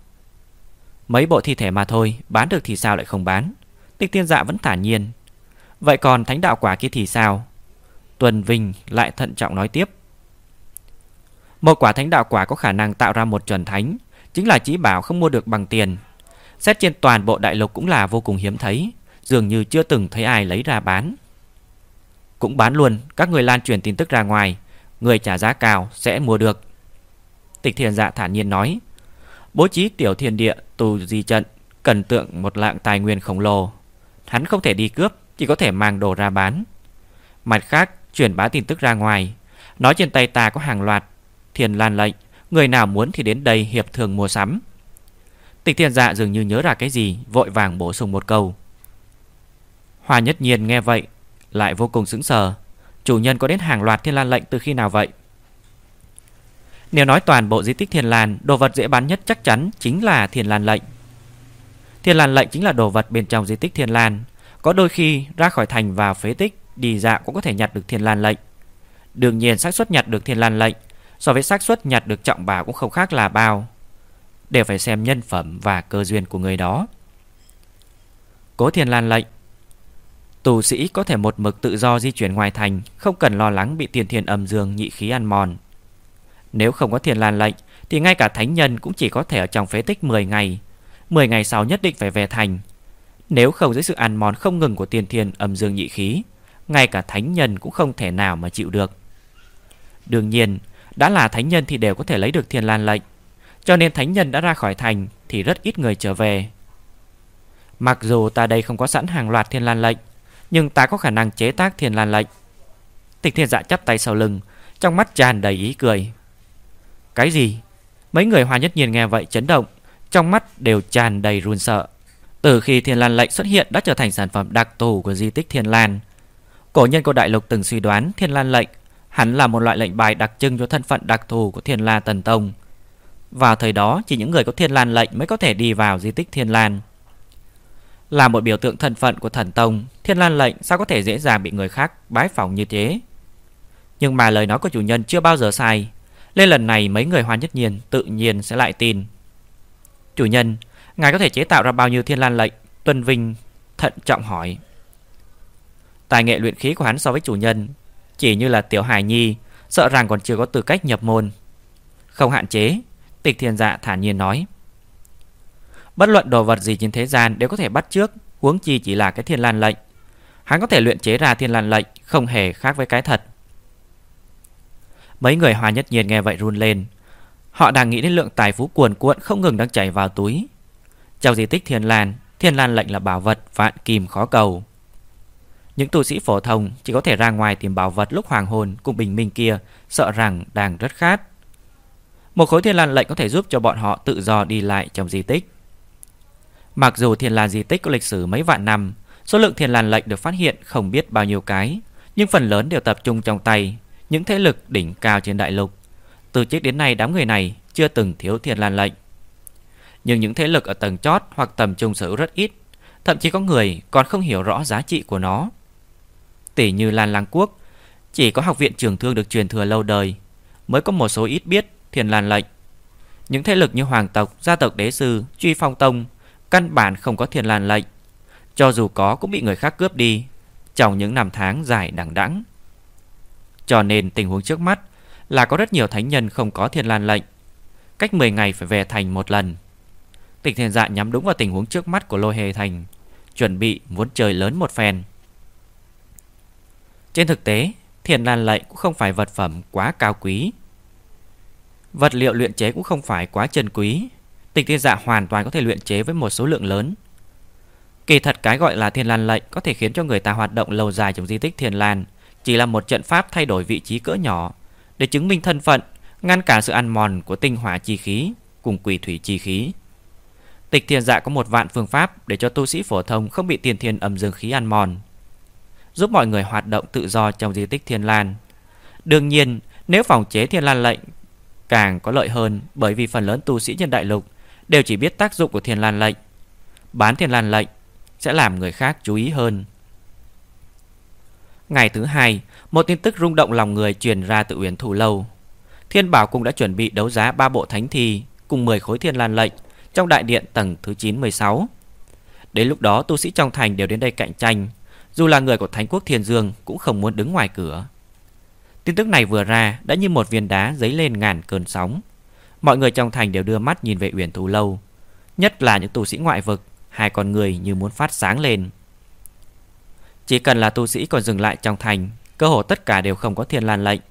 Mấy bộ thi thể mà thôi, bán được thì sao lại không bán? Tịch tiên dạ vẫn thản nhiên, Vậy còn thánh đạo quả kia thì sao? Tuần Vinh lại thận trọng nói tiếp. Một quả thánh đạo quả có khả năng tạo ra một chuẩn thánh, chính là chí bảo không mua được bằng tiền. Xét trên toàn bộ đại lục cũng là vô cùng hiếm thấy, dường như chưa từng thấy ai lấy ra bán. Cũng bán luôn, các người lan truyền tin tức ra ngoài, người trả giá cao sẽ mua được. Tịch thiền dạ thản nhiên nói, bố trí tiểu thiên địa tù di trận, cần tượng một lạng tài nguyên khổng lồ. Hắn không thể đi cướp, chỉ có thể mang đồ ra bán. Mặt khác, truyền bá tin tức ra ngoài, nói trên tay ta có hàng loạt thiền lan lệnh, người nào muốn thì đến đây hiệp thường mua sắm. Tịch thiên dạ dường như nhớ ra cái gì, vội vàng bổ sung một câu. Hoa nhất nhiên nghe vậy, lại vô cùng sững sờ. Chủ nhân có đến hàng loạt thiên lan lệnh từ khi nào vậy? Nếu nói toàn bộ di tích thiên lan, đồ vật dễ bán nhất chắc chắn chính là thiên lan lệnh. Thiên lan lệnh chính là đồ vật bên trong di tích thiên lan, có đôi khi ra khỏi thành và phế tích Đi dạo cũng có thể nhặt được thiên lan lệnh Đương nhiên xác suất nhặt được thiên lan lệnh So với xác suất nhặt được trọng bảo cũng không khác là bao Đều phải xem nhân phẩm và cơ duyên của người đó Cố thiên lan lệnh Tù sĩ có thể một mực tự do di chuyển ngoài thành, Không cần lo lắng bị tiền thiên âm dương, nhị khí ăn mòn. Nếu không có thiền lan lệnh, Thì ngay cả thánh nhân cũng chỉ có thể ở trong phế tích 10 ngày. 10 ngày sau nhất định phải về thành. Nếu không dưới sự ăn mòn không ngừng của tiền thiên âm dương nhị khí, Ngay cả thánh nhân cũng không thể nào mà chịu được. Đương nhiên, Đã là thánh nhân thì đều có thể lấy được thiền lan lệnh. Cho nên thánh nhân đã ra khỏi thành Thì rất ít người trở về. Mặc dù ta đây không có sẵn hàng loạt thiên lan lệnh nhưng ta có khả năng chế tác thiên lan lệnh Tịch thiên dạ chắp tay sau lưng Trong mắt tràn đầy ý cười Cái gì Mấy người hòa nhất nhiên nghe vậy chấn động Trong mắt đều tràn đầy run sợ từ khi Thiên Lan lệnh xuất hiện đã trở thành sản phẩm đặc thù của di tích Thiên Lan. Cổ nhân của đại lục từng suy đoán Thiên Lan lệnh hẳn là một loại lệnh bài đặc trưng cho thân phận đặc thù của Thiên La Tần Tông. Vào thời đó, chỉ những người có Thiên Lan lệnh mới có thể đi vào di tích Thiên Lan. Là một biểu tượng thân phận của thần tông, Thiên Lan lệnh sao có thể dễ dàng bị người khác bái phỏng như thế? Nhưng mà lời nói của chủ nhân chưa bao giờ sai, nên lần này mấy người Hoa Nhất Nhiên tự nhiên sẽ lại tin. Chủ nhân, Ngài có thể chế tạo ra bao nhiêu thiên lan lệnh? Tuân Vinh thận trọng hỏi. Tài nghệ luyện khí của hắn so với chủ nhân Chỉ như là tiểu hài nhi Sợ rằng còn chưa có tư cách nhập môn. Không hạn chế Tịch thiên dạ thản nhiên nói. Bất luận đồ vật gì trên thế gian Đều có thể bắt trước Huống chi chỉ là cái thiên lan lệnh Hắn có thể luyện chế ra thiên lan lệnh Không hề khác với cái thật Mấy người hòa nhất nhiên nghe vậy run lên Họ đang nghĩ đến lượng tài phú cuồn cuộn Không ngừng đang chảy vào túi trong di tích Thiên Lan, Thiên Lan lệnh là bảo vật vạn kìm khó cầu. Những tu sĩ phổ thông chỉ có thể ra ngoài tìm bảo vật lúc hoàng hôn cùng bình minh kia, sợ rằng đang rất khát. Một khối Thiên Lan lệnh có thể giúp cho bọn họ tự do đi lại trong di tích. Mặc dù Thiên làn di tích có lịch sử mấy vạn năm, số lượng Thiên làn lệnh được phát hiện không biết bao nhiêu cái, nhưng phần lớn đều tập trung trong tay những thế lực đỉnh cao trên đại lục. Từ trước đến nay đám người này chưa từng thiếu Thiên Lan lệnh. Nhưng những thế lực ở tầng chót hoặc tầm trung sở hữu rất ít Thậm chí có người còn không hiểu rõ giá trị của nó Tỷ như Lan Lang Quốc Chỉ có học viện trường thương được truyền thừa lâu đời Mới có một số ít biết thiền Lan lệnh Những thế lực như Hoàng tộc, gia tộc đế sư, truy phong tông Căn bản không có thiên lan lệnh. Cho dù có cũng bị người khác cướp đi, Trong những năm tháng dài đằng đẵng. Cho nên tình huống trước mắt Là có rất nhiều thánh nhân không có thiên lan lệnh. Cách 10 ngày phải về thành một lần. Tịch thiên dạ nhắm đúng vào tình huống trước mắt của lôi hề thành, Chuẩn bị muốn chơi lớn một phen. Trên thực tế, Thiên lan lệnh cũng không phải vật phẩm quá cao quý. Vật liệu luyện chế cũng không phải quá chân quý. Tịch thiên dạ hoàn toàn có thể luyện chế với một số lượng lớn. Kỳ thật cái gọi là thiên lan lệnh Có thể khiến cho người ta hoạt động lâu dài trong di tích thiên lan, Chỉ là một trận pháp thay đổi vị trí cỡ nhỏ, Để chứng minh thân phận, Ngăn cản sự ăn mòn của tinh hỏa chi khí Cùng quỷ thủy chi khí. Tịch thiên dạ có một vạn phương pháp Để cho tu sĩ phổ thông không bị tiền thiên âm dương khí ăn mòn, Giúp mọi người hoạt động tự do trong di tích thiên lan. Đương nhiên, nếu phòng chế thiên lan lệnh Càng có lợi hơn Bởi vì phần lớn tu sĩ trên đại lục Đều chỉ biết tác dụng của thiên lan lệnh. Bán thiên lan lệnh Sẽ làm người khác chú ý hơn. Ngày thứ hai, Một tin tức rung động lòng người truyền ra từ Uyển Thủ Lâu. Thiên Bảo cũng đã chuẩn bị đấu giá ba bộ thánh thi Cùng 10 khối thiên lan lệnh Trong đại điện tầng thứ 9-16 Đến lúc đó, tu sĩ trong thành đều đến đây cạnh tranh. Dù là người của Thánh quốc Thiên Dương Cũng không muốn đứng ngoài cửa. Tin tức này vừa ra, đã như một viên đá dấy lên ngàn cơn sóng. Mọi người trong thành đều đưa mắt nhìn về Uyển Thú Lâu, Nhất là những tu sĩ ngoại vực, Hai con người như muốn phát sáng lên. Chỉ cần là tu sĩ còn dừng lại trong thành, Cơ hồ tất cả đều không có thiên lan lệnh.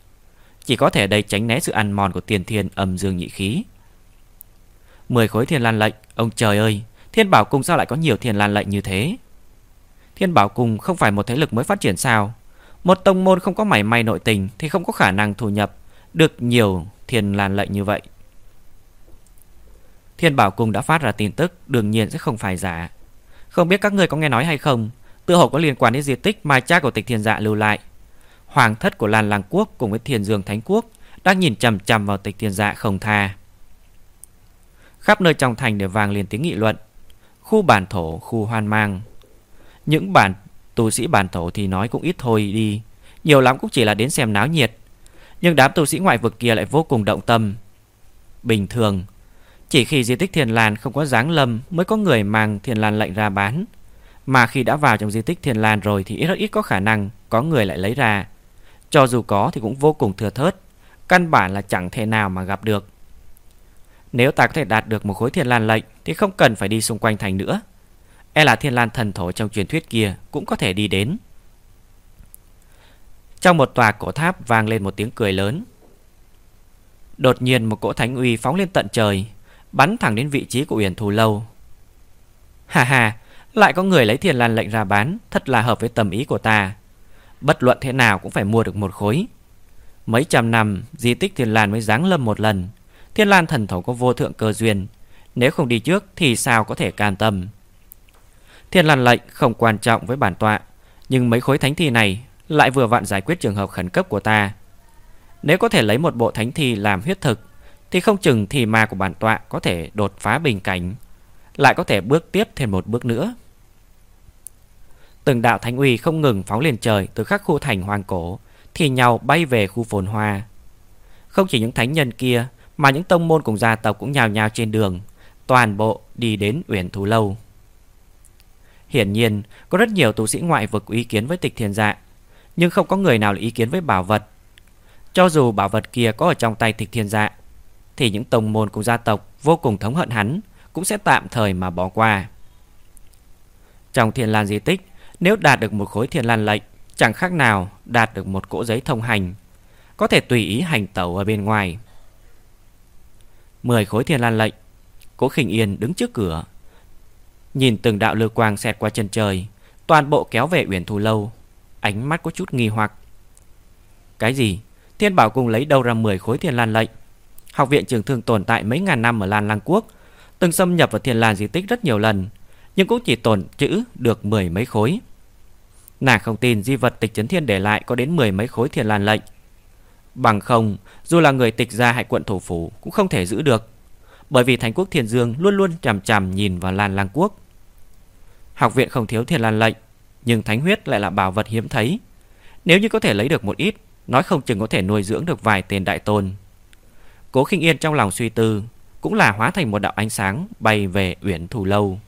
Chỉ có thể đây tránh né sự ăn mòn của tiền thiên âm dương nhị khí. Mười khối thiên lan lệnh, Ông trời ơi, Thiên bảo cung sao lại có nhiều thiên lan lệnh như thế? Thiên bảo cung không phải một thế lực mới phát triển sao? Một tông môn không có mảy may nội tình Thì không có khả năng thu nhập Được nhiều thiên lan lệnh như vậy. Thiên Bảo Cung đã phát ra tin tức Đương nhiên sẽ không phải giả. Không biết các người có nghe nói hay không Tự hồ có liên quan đến di tích mai cha của tịch thiên dạ lưu lại. Hoàng thất của Lan Làng Quốc Cùng với Thiên Dương Thánh Quốc Đang nhìn chầm chầm vào tịch thiên dạ không tha. Khắp nơi trong thành đều vang lên tiếng nghị luận. Khu bản thổ, khu hoan mang. Những bản tu sĩ bản thổ thì nói cũng ít thôi đi. Nhiều lắm cũng chỉ là đến xem náo nhiệt. Nhưng đám tu sĩ ngoại vực kia lại vô cùng động tâm. Bình thường chỉ khi di tích Thiền Lan không có dáng lâm mới có người mang Thiền Lan lệnh ra bán. Mà khi đã vào trong di tích Thiền Lan rồi thì rất ít có khả năng có người lại lấy ra. Cho dù có thì cũng vô cùng thừa thớt. Căn bản là chẳng thể nào mà gặp được. Nếu ta có thể đạt được một khối Thiền Lan lệnh thì không cần phải đi xung quanh thành nữa. E là Thiên Lan thần thổ trong truyền thuyết kia cũng có thể đi đến. Trong một tòa cổ tháp vang lên một tiếng cười lớn. Đột nhiên một cỗ thánh uy phóng lên tận trời, Bắn thẳng đến vị trí của Uyển Thù Lâu. Hà hà Lại có người lấy thiền lan lệnh ra bán, Thật là hợp với tầm ý của ta. Bất luận thế nào cũng phải mua được một khối. Mấy trăm năm, Di tích thiền lan mới giáng lâm một lần. Thiên lan thần thổ có vô thượng cơ duyên. Nếu không đi trước thì sao có thể can tâm? Thiên lan lệnh không quan trọng với bản tọa, Nhưng mấy khối thánh thi này Lại vừa vặn giải quyết trường hợp khẩn cấp của ta. Nếu có thể lấy một bộ thánh thi làm huyết thực thì không chừng thì ma của bản tọa có thể đột phá bình cảnh, Lại có thể bước tiếp thêm một bước nữa. Từng đạo thánh uy không ngừng phóng lên trời Từ các khu thành hoàng cổ, Thì nhau bay về khu phồn hoa. Không chỉ những thánh nhân kia, Mà những tông môn cùng gia tộc cũng nhào nhào trên đường, Toàn bộ đi đến Uyển Thú Lâu. Hiển nhiên, Có rất nhiều tu sĩ ngoại vực ý kiến với tịch thiên dạ Nhưng không có người nào là ý kiến với bảo vật. Cho dù bảo vật kia có ở trong tay tịch thiên dạ thì những tông môn cùng gia tộc vô cùng thống hận hắn cũng sẽ tạm thời mà bỏ qua. Trong thiên lan di tích, nếu đạt được một khối thiên lan lệnh, chẳng khác nào đạt được một cỗ giấy thông hành, có thể tùy ý hành tẩu ở bên ngoài. Mười khối thiên lan lệnh, Cố Khinh Yên đứng trước cửa, nhìn từng đạo lư quang xẹt qua chân trời, toàn bộ kéo về Uyển Thù lâu, ánh mắt có chút nghi hoặc. Cái gì? Thiên Bảo cùng lấy đâu ra 10 khối thiên lan lệnh? Học viện trường thương tồn tại mấy ngàn năm ở Lan Lang Quốc, từng xâm nhập vào thiền lan di tích rất nhiều lần, nhưng cũng chỉ tồn chữ được mười mấy khối. Nàng không tin di vật tịch chấn thiên để lại có đến mười mấy khối thiền lan lệnh. Bằng không, dù là người tịch gia hay quận thủ phủ cũng không thể giữ được, bởi vì Thánh quốc Thiên Dương luôn luôn chằm chằm nhìn vào Lan Lang Quốc. Học viện không thiếu thiền lan lệnh, nhưng thánh huyết lại là bảo vật hiếm thấy. Nếu như có thể lấy được một ít, nói không chừng có thể nuôi dưỡng được vài tên đại tôn. Cố khinh yên trong lòng suy tư, Cũng là hóa thành một đạo ánh sáng Bay về Uyển Thủ Lâu.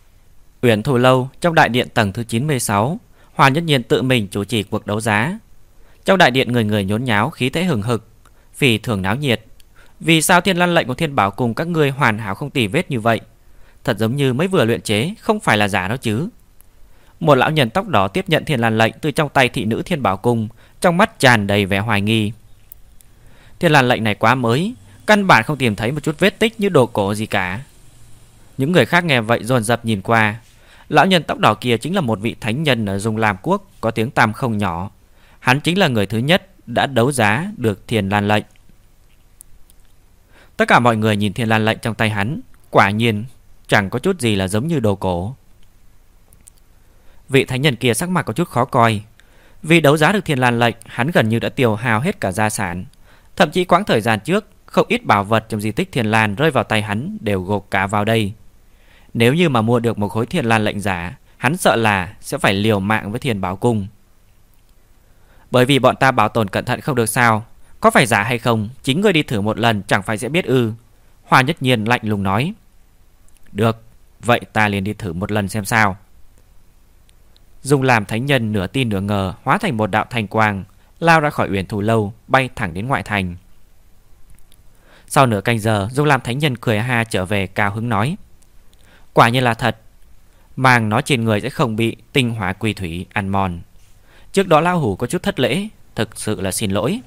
Uyển Thủ Lâu trong đại điện tầng thứ 96 Hòa Nhất Nhiên tự mình chủ trì cuộc đấu giá. Trong đại điện người người nhốn nháo, khí thế hừng hực Vì thường náo nhiệt. Vì sao thiên lan lệnh của thiên bảo cùng các ngươi hoàn hảo không tỉ vết như vậy? Thật giống như mới vừa luyện chế, Không phải là giả đó chứ. Một lão nhân tóc đỏ tiếp nhận thiên lan lệnh Từ trong tay thị nữ thiên bảo cung Trong mắt tràn đầy vẻ hoài nghi. Thiên lan lệnh này quá mới Căn bản không tìm thấy một chút vết tích như đồ cổ gì cả. Những người khác nghe vậy dồn dập nhìn qua. Lão nhân tóc đỏ kia chính là một vị thánh nhân ở Dung Lam Quốc, Có tiếng tam không nhỏ. Hắn chính là người thứ nhất đã đấu giá được thiền lan lệnh. Tất cả mọi người nhìn thiên lan lệnh trong tay hắn, Quả nhiên chẳng có chút gì là giống như đồ cổ. Vị thánh nhân kia sắc mặt có chút khó coi. Vì đấu giá được thiên lan lệnh, Hắn gần như đã tiêu hào hết cả gia sản. Thậm chí quãng thời gian trước không ít bảo vật trong di tích thiền lan rơi vào tay hắn Đều gộp cả vào đây. Nếu như mà mua được một khối thiền lan lệnh giả, Hắn sợ là sẽ phải liều mạng với thiền bảo cung. Bởi vì bọn ta bảo tồn cẩn thận không được sao, Có phải giả hay không, Chính ngươi đi thử một lần chẳng phải sẽ biết ư? Hoa nhất nhiên lạnh lùng nói. Được, Vậy ta liền đi thử một lần xem sao. Dùng làm thánh nhân nửa tin nửa ngờ Hóa thành một đạo thành quang, Lao ra khỏi uyển thù lâu, Bay thẳng đến ngoại thành. Sau nửa canh giờ, Dung làm thánh nhân cười ha trở về cao hứng nói, Quả nhiên là thật, Màng nó trên người sẽ không bị tinh hóa quy thủy ăn mòn. Trước đó Lao Hủ có chút thất lễ, Thực sự là xin lỗi.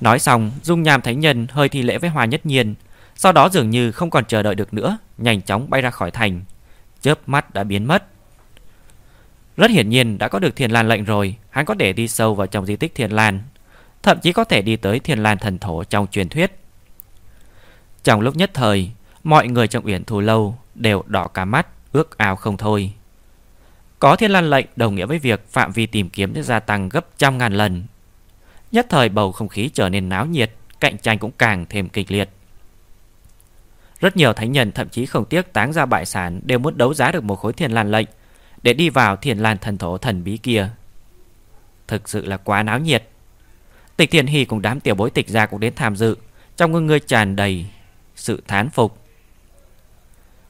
Nói xong, Dung Nham thánh nhân hơi thi lễ với Hoa Nhất Nhiên, Sau đó dường như không còn chờ đợi được nữa, Nhanh chóng bay ra khỏi thành. Chớp mắt đã biến mất. Rất hiển nhiên đã có được thiền lan lệnh rồi, Hắn có thể đi sâu vào trong di tích thiền lan. Thậm chí có thể đi tới thiền lan thần thổ trong truyền thuyết Trong lúc nhất thời Mọi người trong uyển thù lâu đều đỏ cả mắt, ước ao không thôi. Có thiên lan lệnh đồng nghĩa với việc phạm vi tìm kiếm sẽ gia tăng gấp trăm ngàn lần. Nhất thời bầu không khí trở nên náo nhiệt, cạnh tranh cũng càng thêm kịch liệt. Rất nhiều thánh nhân thậm chí không tiếc táng ra bại sản đều muốn đấu giá được một khối thiên lan lệnh để đi vào thiên lan thần thổ thần bí kia. Thực sự là quá náo nhiệt. Tịch Thiền Hy cùng đám tiểu bối tịch gia cũng đến tham dự, trong ngưng ngươi tràn đầy sự thán phục.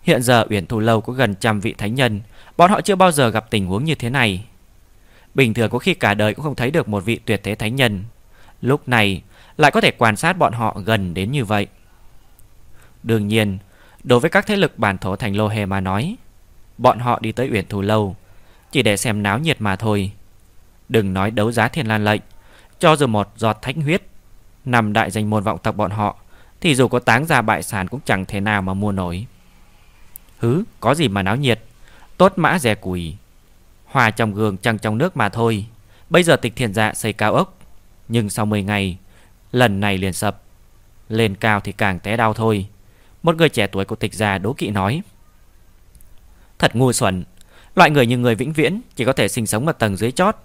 Hiện giờ Uyển Thù Lâu có gần trăm vị thánh nhân. Bọn họ chưa bao giờ gặp tình huống như thế này. Bình thường có khi cả đời cũng không thấy được một vị tuyệt thế thánh nhân. Lúc này lại có thể quan sát bọn họ gần đến như vậy. Đương nhiên Đối với các thế lực bản thổ thành Lô Hề mà nói Bọn họ đi tới Uyển Thù Lâu Chỉ để xem náo nhiệt mà thôi. Đừng nói đấu giá thiên lan lệnh. Cho dù một giọt thánh huyết Nằm đại danh môn vọng tộc bọn họ, Thì dù có táng ra bại sản cũng chẳng thể nào mà mua nổi. Hứ, có gì mà náo nhiệt? Tốt mã rẻ củi Hòa trong gương trăng trong nước mà thôi. Bây giờ tịch thiền dạ xây cao ốc. Nhưng sau 10 ngày, Lần này liền sập. Lên cao thì càng té đau thôi. Một người trẻ tuổi của tịch già đố kỵ nói. Thật ngu xuẩn. Loại người như người vĩnh viễn Chỉ có thể sinh sống ở tầng dưới chót.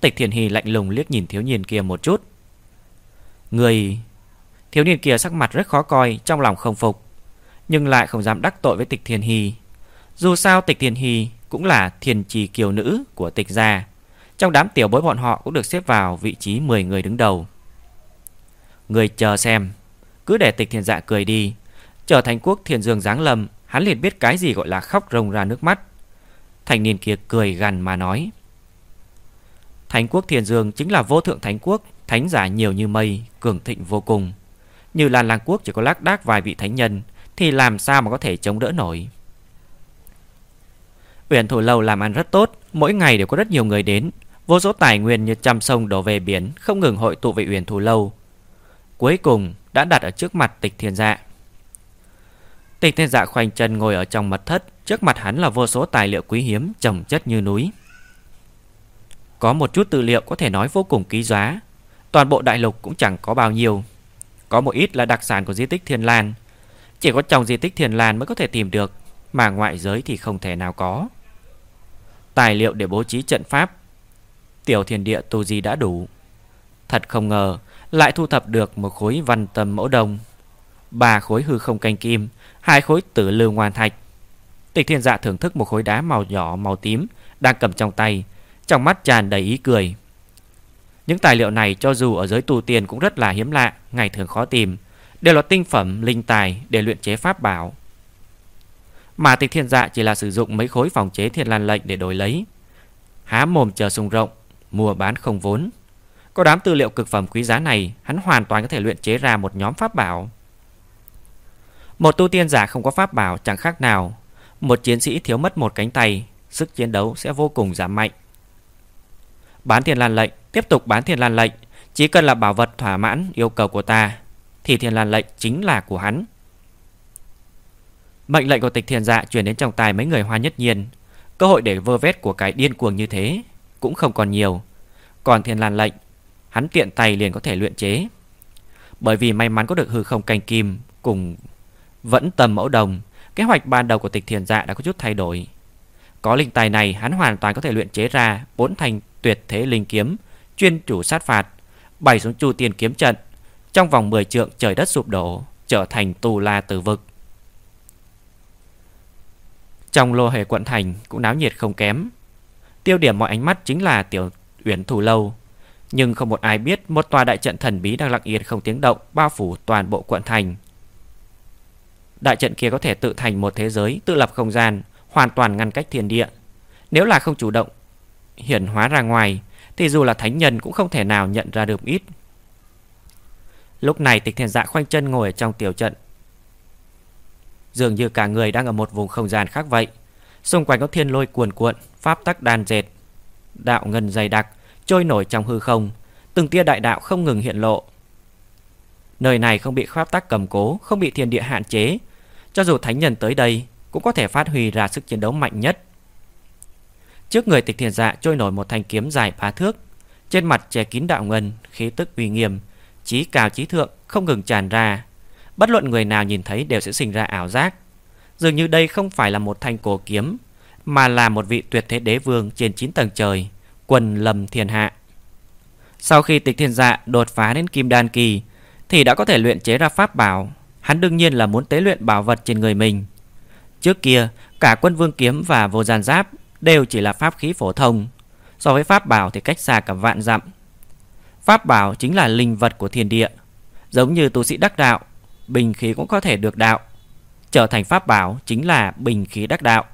Tịch thiền hy lạnh lùng liếc nhìn thiếu niên kia một chút Người Thiếu niên kia sắc mặt rất khó coi Trong lòng không phục nhưng lại không dám đắc tội với tịch thiền hy. Dù sao tịch thiền hy cũng là thiền trì kiều nữ của tịch gia. Trong đám tiểu bối bọn họ cũng được xếp vào vị trí 10 người đứng đầu. Người chờ xem, cứ để tịch thiền dạ cười đi. Trở thành quốc thiền dương giáng lâm, hắn liền biết cái gì gọi là khóc rồng ra nước mắt. Thành niên kia cười gằn mà nói. Thánh quốc thiền dương chính là vô thượng thánh quốc, thánh giả nhiều như mây, cường thịnh vô cùng. Như Lan Lang quốc chỉ có lác đác vài vị thánh nhân, thì làm sao mà có thể chống đỡ nổi? Uyển Thủ Lâu làm ăn rất tốt Mỗi ngày đều có rất nhiều người đến. Vô số tài nguyên như trăm sông đổ về biển Không ngừng hội tụ về Uyển Thủ Lâu. Cuối cùng đã đặt ở trước mặt tịch thiên dạ. Tịch thiên dạ khoanh chân ngồi ở trong mật thất Trước mặt hắn là vô số tài liệu quý hiếm chồng chất như núi. Có một chút tư liệu có thể nói vô cùng ký giá. Toàn bộ đại lục cũng chẳng có bao nhiêu. Có một ít là đặc sản của di tích Thiên Lan. Chỉ có trong di tích thiên lan mới có thể tìm được, Mà ngoại giới thì không thể nào có. Tài liệu để bố trí trận pháp. Tiểu thiền địa tu di đã đủ. Thật không ngờ, Lại thu thập được một khối văn tâm mẫu đồng ba khối hư không canh kim, hai khối tử lưu ngoan thạch. Tịch thiên dạ thưởng thức một khối đá màu nhỏ màu tím Đang cầm trong tay trong mắt tràn đầy ý cười. Những tài liệu này cho dù ở giới tu tiên cũng rất là hiếm lạ, Ngày thường khó tìm, Đều là tinh phẩm, linh tài để luyện chế pháp bảo. Mà tịch thiên dạ chỉ là sử dụng mấy khối phòng chế thiên lan lệnh để đổi lấy. Há mồm chờ sung rộng, Mua bán không vốn. Có đám tư liệu cực phẩm quý giá này, Hắn hoàn toàn có thể luyện chế ra một nhóm pháp bảo. Một tu tiên giả không có pháp bảo chẳng khác nào, Một chiến sĩ thiếu mất một cánh tay, Sức chiến đấu sẽ vô cùng giảm mạnh. Bán thiên lan lệnh, Tiếp tục bán thiên lan lệnh. Chỉ cần là bảo vật thỏa mãn yêu cầu của ta, Thì thiên lan lệnh chính là của hắn. Mệnh lệnh của tịch thiền dạ chuyển đến trong tài mấy người hoa nhất nhiên. Cơ hội để vơ vét của cái điên cuồng như thế Cũng không còn nhiều. Còn thiên lan lệnh, Hắn tiện tay liền có thể luyện chế. Bởi vì may mắn có được hư không canh kim Cùng vẫn tầm mẫu đồng, Kế hoạch ban đầu của tịch thiền dạ đã có chút thay đổi. Có linh tài này, hắn hoàn toàn có thể luyện chế ra bốn thành tuyệt thế linh kiếm Chuyên chủ sát phạt Bày xuống chu tiên kiếm trận Trong vòng 10 trượng trời đất sụp đổ Trở thành tù la tử vực trong lô hề quận thành cũng náo nhiệt không kém. Tiêu điểm mọi ánh mắt chính là tiểu uyển thủ lâu. Nhưng không một ai biết một tòa đại trận thần bí đang lặng yên không tiếng động bao phủ toàn bộ quận thành. Đại trận kia có thể tự thành một thế giới tự lập không gian, hoàn toàn ngăn cách thiên địa. Nếu là không chủ động hiển hóa ra ngoài, thì dù là thánh nhân cũng không thể nào nhận ra được ít. Lúc này tịch thiền dạ khoanh chân ngồi ở trong tiểu trận. Dường như cả người đang ở một vùng không gian khác vậy. Xung quanh có thiên lôi cuồn cuộn Pháp tắc đan dệt Đạo ngân dày đặc Trôi nổi trong hư không. Từng tia đại đạo không ngừng hiện lộ. Nơi này không bị pháp tắc cầm cố Không bị thiên địa hạn chế. Cho dù thánh nhân tới đây Cũng có thể phát huy ra sức chiến đấu mạnh nhất. Trước người tịch thiền dạ trôi nổi một thanh kiếm dài phá thước. Trên mặt che kín đạo ngân, Khí tức uy nghiêm. Chí cao chí thượng, không ngừng tràn ra. Bất luận người nào nhìn thấy đều sẽ sinh ra ảo giác. Dường như đây không phải là một thanh cổ kiếm, Mà là một vị tuyệt thế đế vương trên 9 tầng trời, Quần lầm thiên hạ. Sau khi tịch thiên dạ đột phá đến kim đan kỳ, Thì đã có thể luyện chế ra pháp bảo. Hắn đương nhiên là muốn tế luyện bảo vật trên người mình. Trước kia, Cả quân vương kiếm và vô gian giáp Đều chỉ là pháp khí phổ thông So với pháp bảo thì cách xa cả vạn dặm Pháp bảo chính là linh vật của thiên địa Giống như tu sĩ đắc đạo bình khí cũng có thể được đạo. Trở thành pháp bảo chính là bình khí đắc đạo.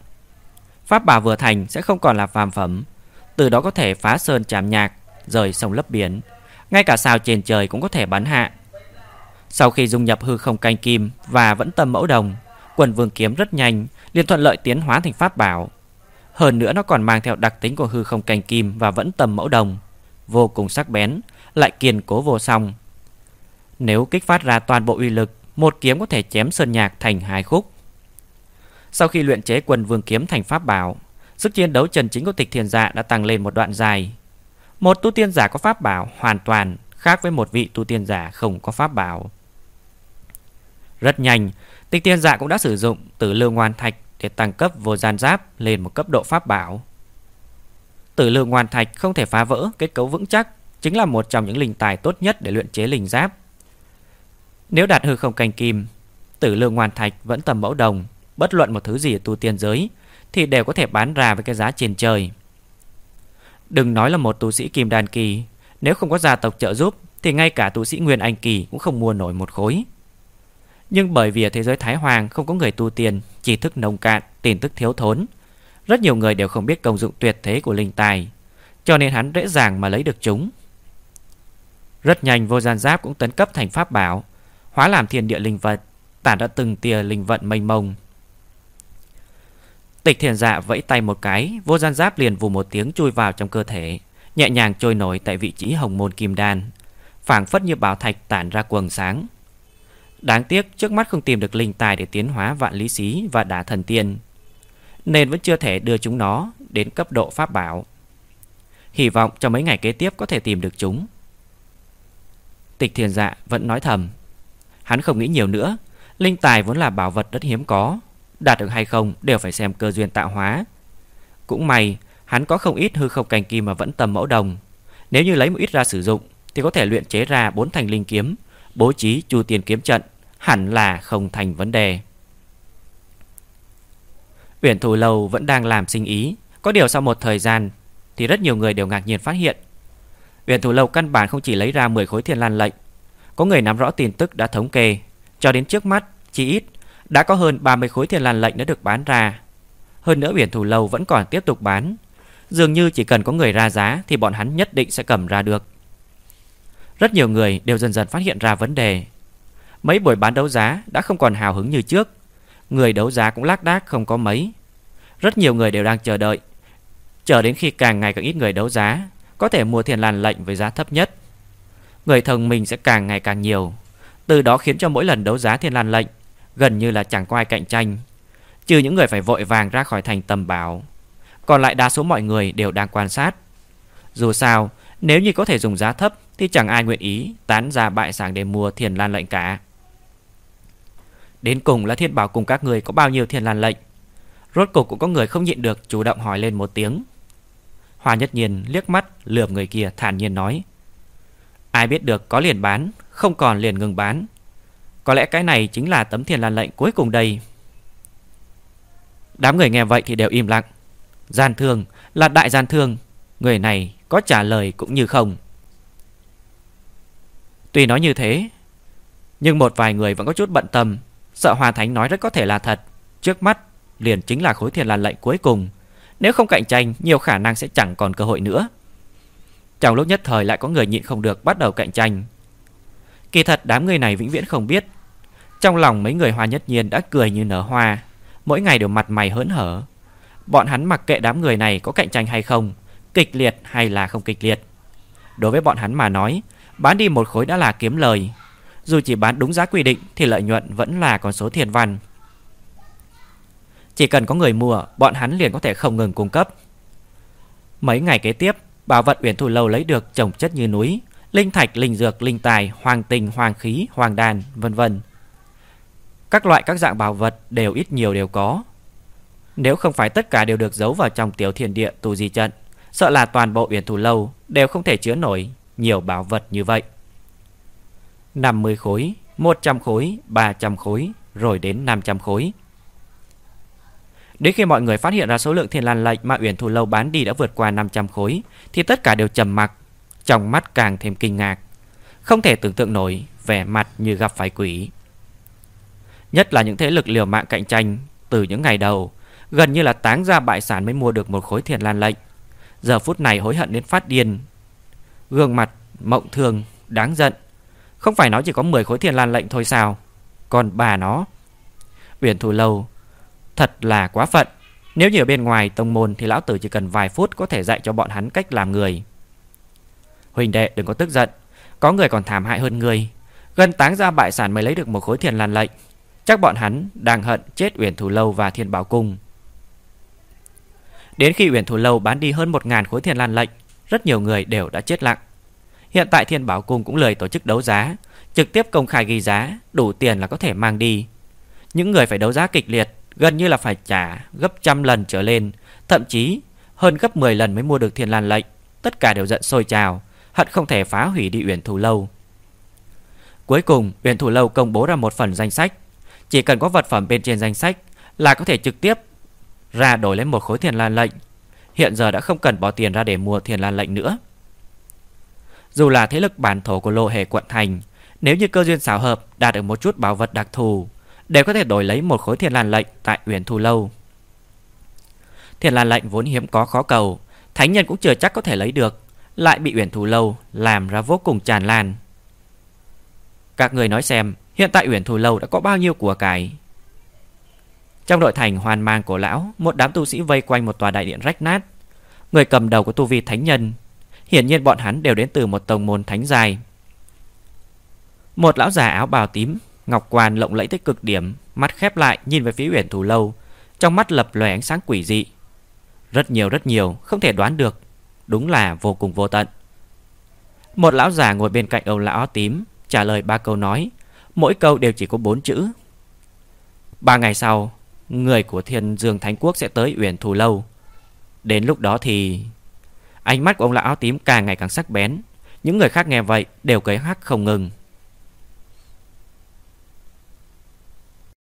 Pháp bảo vừa thành sẽ không còn là phàm phẩm, từ đó có thể phá sơn chạm nhạc, rời sông lấp biển, ngay cả sao trên trời cũng có thể bắn hạ. Sau khi dung nhập hư không canh kim và vẫn tâm mẫu đồng, quần vương kiếm rất nhanh, liền thuận lợi tiến hóa thành pháp bảo. Hơn nữa nó còn mang theo đặc tính của hư không canh kim và vẫn tầm mẫu đồng, vô cùng sắc bén, lại kiên cố vô song. Nếu kích phát ra toàn bộ uy lực một kiếm có thể chém sơn nhạc thành hai khúc. Sau khi luyện chế quần vương kiếm thành pháp bảo, sức chiến đấu trần chính của tịch thiền dạ đã tăng lên một đoạn dài. Một tu tiên giả có pháp bảo hoàn toàn khác với một vị tu tiên giả không có pháp bảo. Rất nhanh, tịch tiên dạ cũng đã sử dụng tử lưu ngoan thạch để tăng cấp vô gian giáp lên một cấp độ pháp bảo. Tử lưu ngoan thạch không thể phá vỡ kết cấu vững chắc, chính là một trong những linh tài tốt nhất để luyện chế linh giáp. Nếu đạt hư không canh kim, tử lương ngoan thạch vẫn tầm mẫu đồng, bất luận một thứ gì ở tu tiên giới thì đều có thể bán ra với cái giá trên trời. Đừng nói là một tu sĩ kim đàn kỳ, nếu không có gia tộc trợ giúp thì ngay cả tu sĩ nguyên anh kỳ cũng không mua nổi một khối. Nhưng bởi vì ở thế giới Thái Hoàng không có người tu tiên, tri thức nông cạn, tin tức thiếu thốn, rất nhiều người đều không biết công dụng tuyệt thế của linh tài, cho nên hắn dễ dàng mà lấy được chúng. Rất nhanh vô gian giáp cũng tấn cấp thành pháp bảo, hóa làm thiên địa linh vật, tản ra từng tia linh vận mênh mông. Tịch thiền dạ vẫy tay một cái, vô gian giáp liền vù một tiếng chui vào trong cơ thể, nhẹ nhàng trôi nổi tại vị trí hồng môn kim đan, phảng phất như bảo thạch tản ra quầng sáng. Đáng tiếc trước mắt không tìm được linh tài để tiến hóa vạn lý xí và đả thần tiên, nên vẫn chưa thể đưa chúng nó đến cấp độ pháp bảo. Hy vọng trong mấy ngày kế tiếp có thể tìm được chúng. Tịch thiền dạ vẫn nói thầm. Hắn không nghĩ nhiều nữa. Linh tài vốn là bảo vật rất hiếm có. Đạt được hay không đều phải xem cơ duyên tạo hóa. Cũng may Hắn có không ít hư không cành kim mà vẫn tầm mẫu đồng. Nếu như lấy một ít ra sử dụng Thì có thể luyện chế ra bốn thành linh kiếm. Bố trí chu tiền kiếm trận Hẳn là không thành vấn đề. Uyển Thủ Lâu vẫn đang làm sinh ý. Có điều sau một thời gian Thì rất nhiều người đều ngạc nhiên phát hiện, Uyển Thủ Lâu căn bản không chỉ lấy ra 10 khối thiên lan lệnh. Có người nắm rõ tin tức đã thống kê, Cho đến trước mắt, Chỉ ít Đã có hơn 30 khối thiên lan lệnh đã được bán ra. Hơn nữa uyển thủ lâu vẫn còn tiếp tục bán. Dường như chỉ cần có người ra giá Thì bọn hắn nhất định sẽ cầm ra được. Rất nhiều người đều dần dần phát hiện ra vấn đề. Mấy buổi bán đấu giá đã không còn hào hứng như trước. Người đấu giá cũng lác đác không có mấy. Rất nhiều người đều đang chờ đợi. Chờ đến khi càng ngày càng ít người đấu giá, Có thể mua thiên lan lệnh với giá thấp nhất. Người thông minh sẽ càng ngày càng nhiều. Từ đó khiến cho mỗi lần đấu giá thiên lan lệnh, Gần như là chẳng có ai cạnh tranh. Trừ những người phải vội vàng ra khỏi thành tầm bảo. Còn lại đa số mọi người đều đang quan sát. Dù sao, Nếu như có thể dùng giá thấp thì chẳng ai nguyện ý tán ra bại sản để mua thiền lan lệnh cả. Đến cùng là thiên bảo cùng các người có bao nhiêu thiền lan lệnh. Rốt cục cũng có người không nhịn được Chủ động hỏi lên một tiếng. Hoa nhất nhiên liếc mắt lườm người kia thản nhiên nói, Ai biết được có liền bán, Không còn liền ngừng bán. Có lẽ cái này chính là tấm thiền lan lệnh cuối cùng đây. Đám người nghe vậy thì đều im lặng. Gian thương, là đại gian thương, Người này có trả lời cũng như không. Tuy nói như thế, Nhưng một vài người vẫn có chút bận tâm. Sợ Hòa Thánh nói rất có thể là thật. Trước mắt, liền chính là khối thiền lan lệnh cuối cùng. Nếu không cạnh tranh, Nhiều khả năng sẽ chẳng còn cơ hội nữa. Trong lúc nhất thời lại có người nhịn không được Bắt đầu cạnh tranh. Kỳ thật đám người này vĩnh viễn không biết. Trong lòng mấy người Hoa Nhất Nhiên đã cười như nở hoa. Mỗi ngày đều mặt mày hớn hở. Bọn hắn mặc kệ đám người này có cạnh tranh hay không, Kịch liệt hay là không kịch liệt. Đối với bọn hắn mà nói Bán đi một khối đã là kiếm lời dù chỉ bán đúng giá quy định Thì lợi nhuận vẫn là con số thiền văn Chỉ cần có người mua Bọn hắn liền có thể không ngừng cung cấp Mấy ngày kế tiếp Bảo vật Uyển Thủ Lâu lấy được trồng chất như núi Linh thạch, linh dược, linh tài, hoàng tình, hoàng khí, hoàng đàn, vân vân. Các loại các dạng bảo vật đều ít nhiều đều có. Nếu không phải tất cả đều được giấu vào trong tiểu thiên địa tù di trận, sợ là toàn bộ Uyển Thủ Lâu đều không thể chứa nổi nhiều bảo vật như vậy. 50 khối, 100 khối, 300 khối, rồi đến 500 khối. Đến khi mọi người phát hiện ra số lượng thiên lan lệnh mà Uyển Thù Lâu bán đi đã vượt qua 500 khối, thì tất cả đều trầm mặc, trong mắt càng thêm kinh ngạc. Không thể tưởng tượng nổi vẻ mặt như gặp phải quỷ. Nhất là những thế lực liều mạng cạnh tranh từ những ngày đầu, gần như là táng ra bại sản mới mua được một khối thiên lan lệnh. Giờ phút này hối hận đến phát điên. Gương mặt mộng thường, đáng giận, không phải nó chỉ có 10 khối thiên lan lệnh thôi sao? Còn bà nó? Uyển Thủ Lâu Thật là quá phận. Nếu như ở bên ngoài tông môn Thì lão tử chỉ cần vài phút Có thể dạy cho bọn hắn cách làm người. Huỳnh đệ đừng có tức giận. Có người còn thảm hại hơn người. Gần táng ra bại sản mới lấy được một khối thiền lan lệnh. Chắc bọn hắn đang hận chết Uyển Thủ Lâu và Thiên Bảo Cung. Đến khi Uyển Thủ Lâu bán đi hơn 1.000 khối thiền lan lệnh rất nhiều người đều đã chết lặng. Hiện tại Thiên Bảo Cung cũng lười tổ chức đấu giá, Trực tiếp công khai ghi giá, Đủ tiền là có thể mang đi. Những người phải đấu giá kịch liệt, Gần như là phải trả gấp trăm lần trở lên, Thậm chí hơn gấp 10 lần mới mua được thiên lan lệnh. Tất cả đều giận sôi trào, Hận không thể phá hủy đi Uyển Thủ Lâu. Cuối cùng, Uyển Thủ Lâu công bố ra một phần danh sách. Chỉ cần có vật phẩm bên trên danh sách Là có thể trực tiếp ra đổi lấy một khối thiên lan lệnh. Hiện giờ đã không cần bỏ tiền ra để mua thiền lan lệnh nữa. Dù là thế lực bản thổ của lô hề quận thành, Nếu như cơ duyên xảo hợp đạt được một chút bảo vật đặc thù, Đều có thể đổi lấy một khối thiền lan lệnh tại Uyển Thu Lâu. Thiền lan lệnh vốn hiếm có khó cầu, Thánh nhân cũng chưa chắc có thể lấy được, Lại bị Uyển Thù Lâu làm ra vô cùng tràn lan. Các người nói xem, Hiện tại Uyển Thù Lâu đã có bao nhiêu của cải? Trong nội thành hoàn mang của lão, Một đám tu sĩ vây quanh một tòa đại điện rách nát. Người cầm đầu của tu vi thánh nhân, Hiển nhiên bọn hắn đều đến từ một tông môn thánh dài Một lão già áo bào tím, Ngọc quan lộng lẫy tới cực điểm, Mắt khép lại nhìn về phía uyển thù lâu, Trong mắt lập lòe ánh sáng quỷ dị. Rất nhiều rất nhiều, Không thể đoán được, Đúng là vô cùng vô tận. Một lão già ngồi bên cạnh ông lão tím, Trả lời ba câu nói, Mỗi câu đều chỉ có bốn chữ. Ba ngày sau Người của thiên dương thánh quốc sẽ tới uyển thủ lâu. Đến lúc đó thì, Ánh mắt của ông lão áo tím càng ngày càng sắc bén. Những người khác nghe vậy đều cười hắc không ngừng.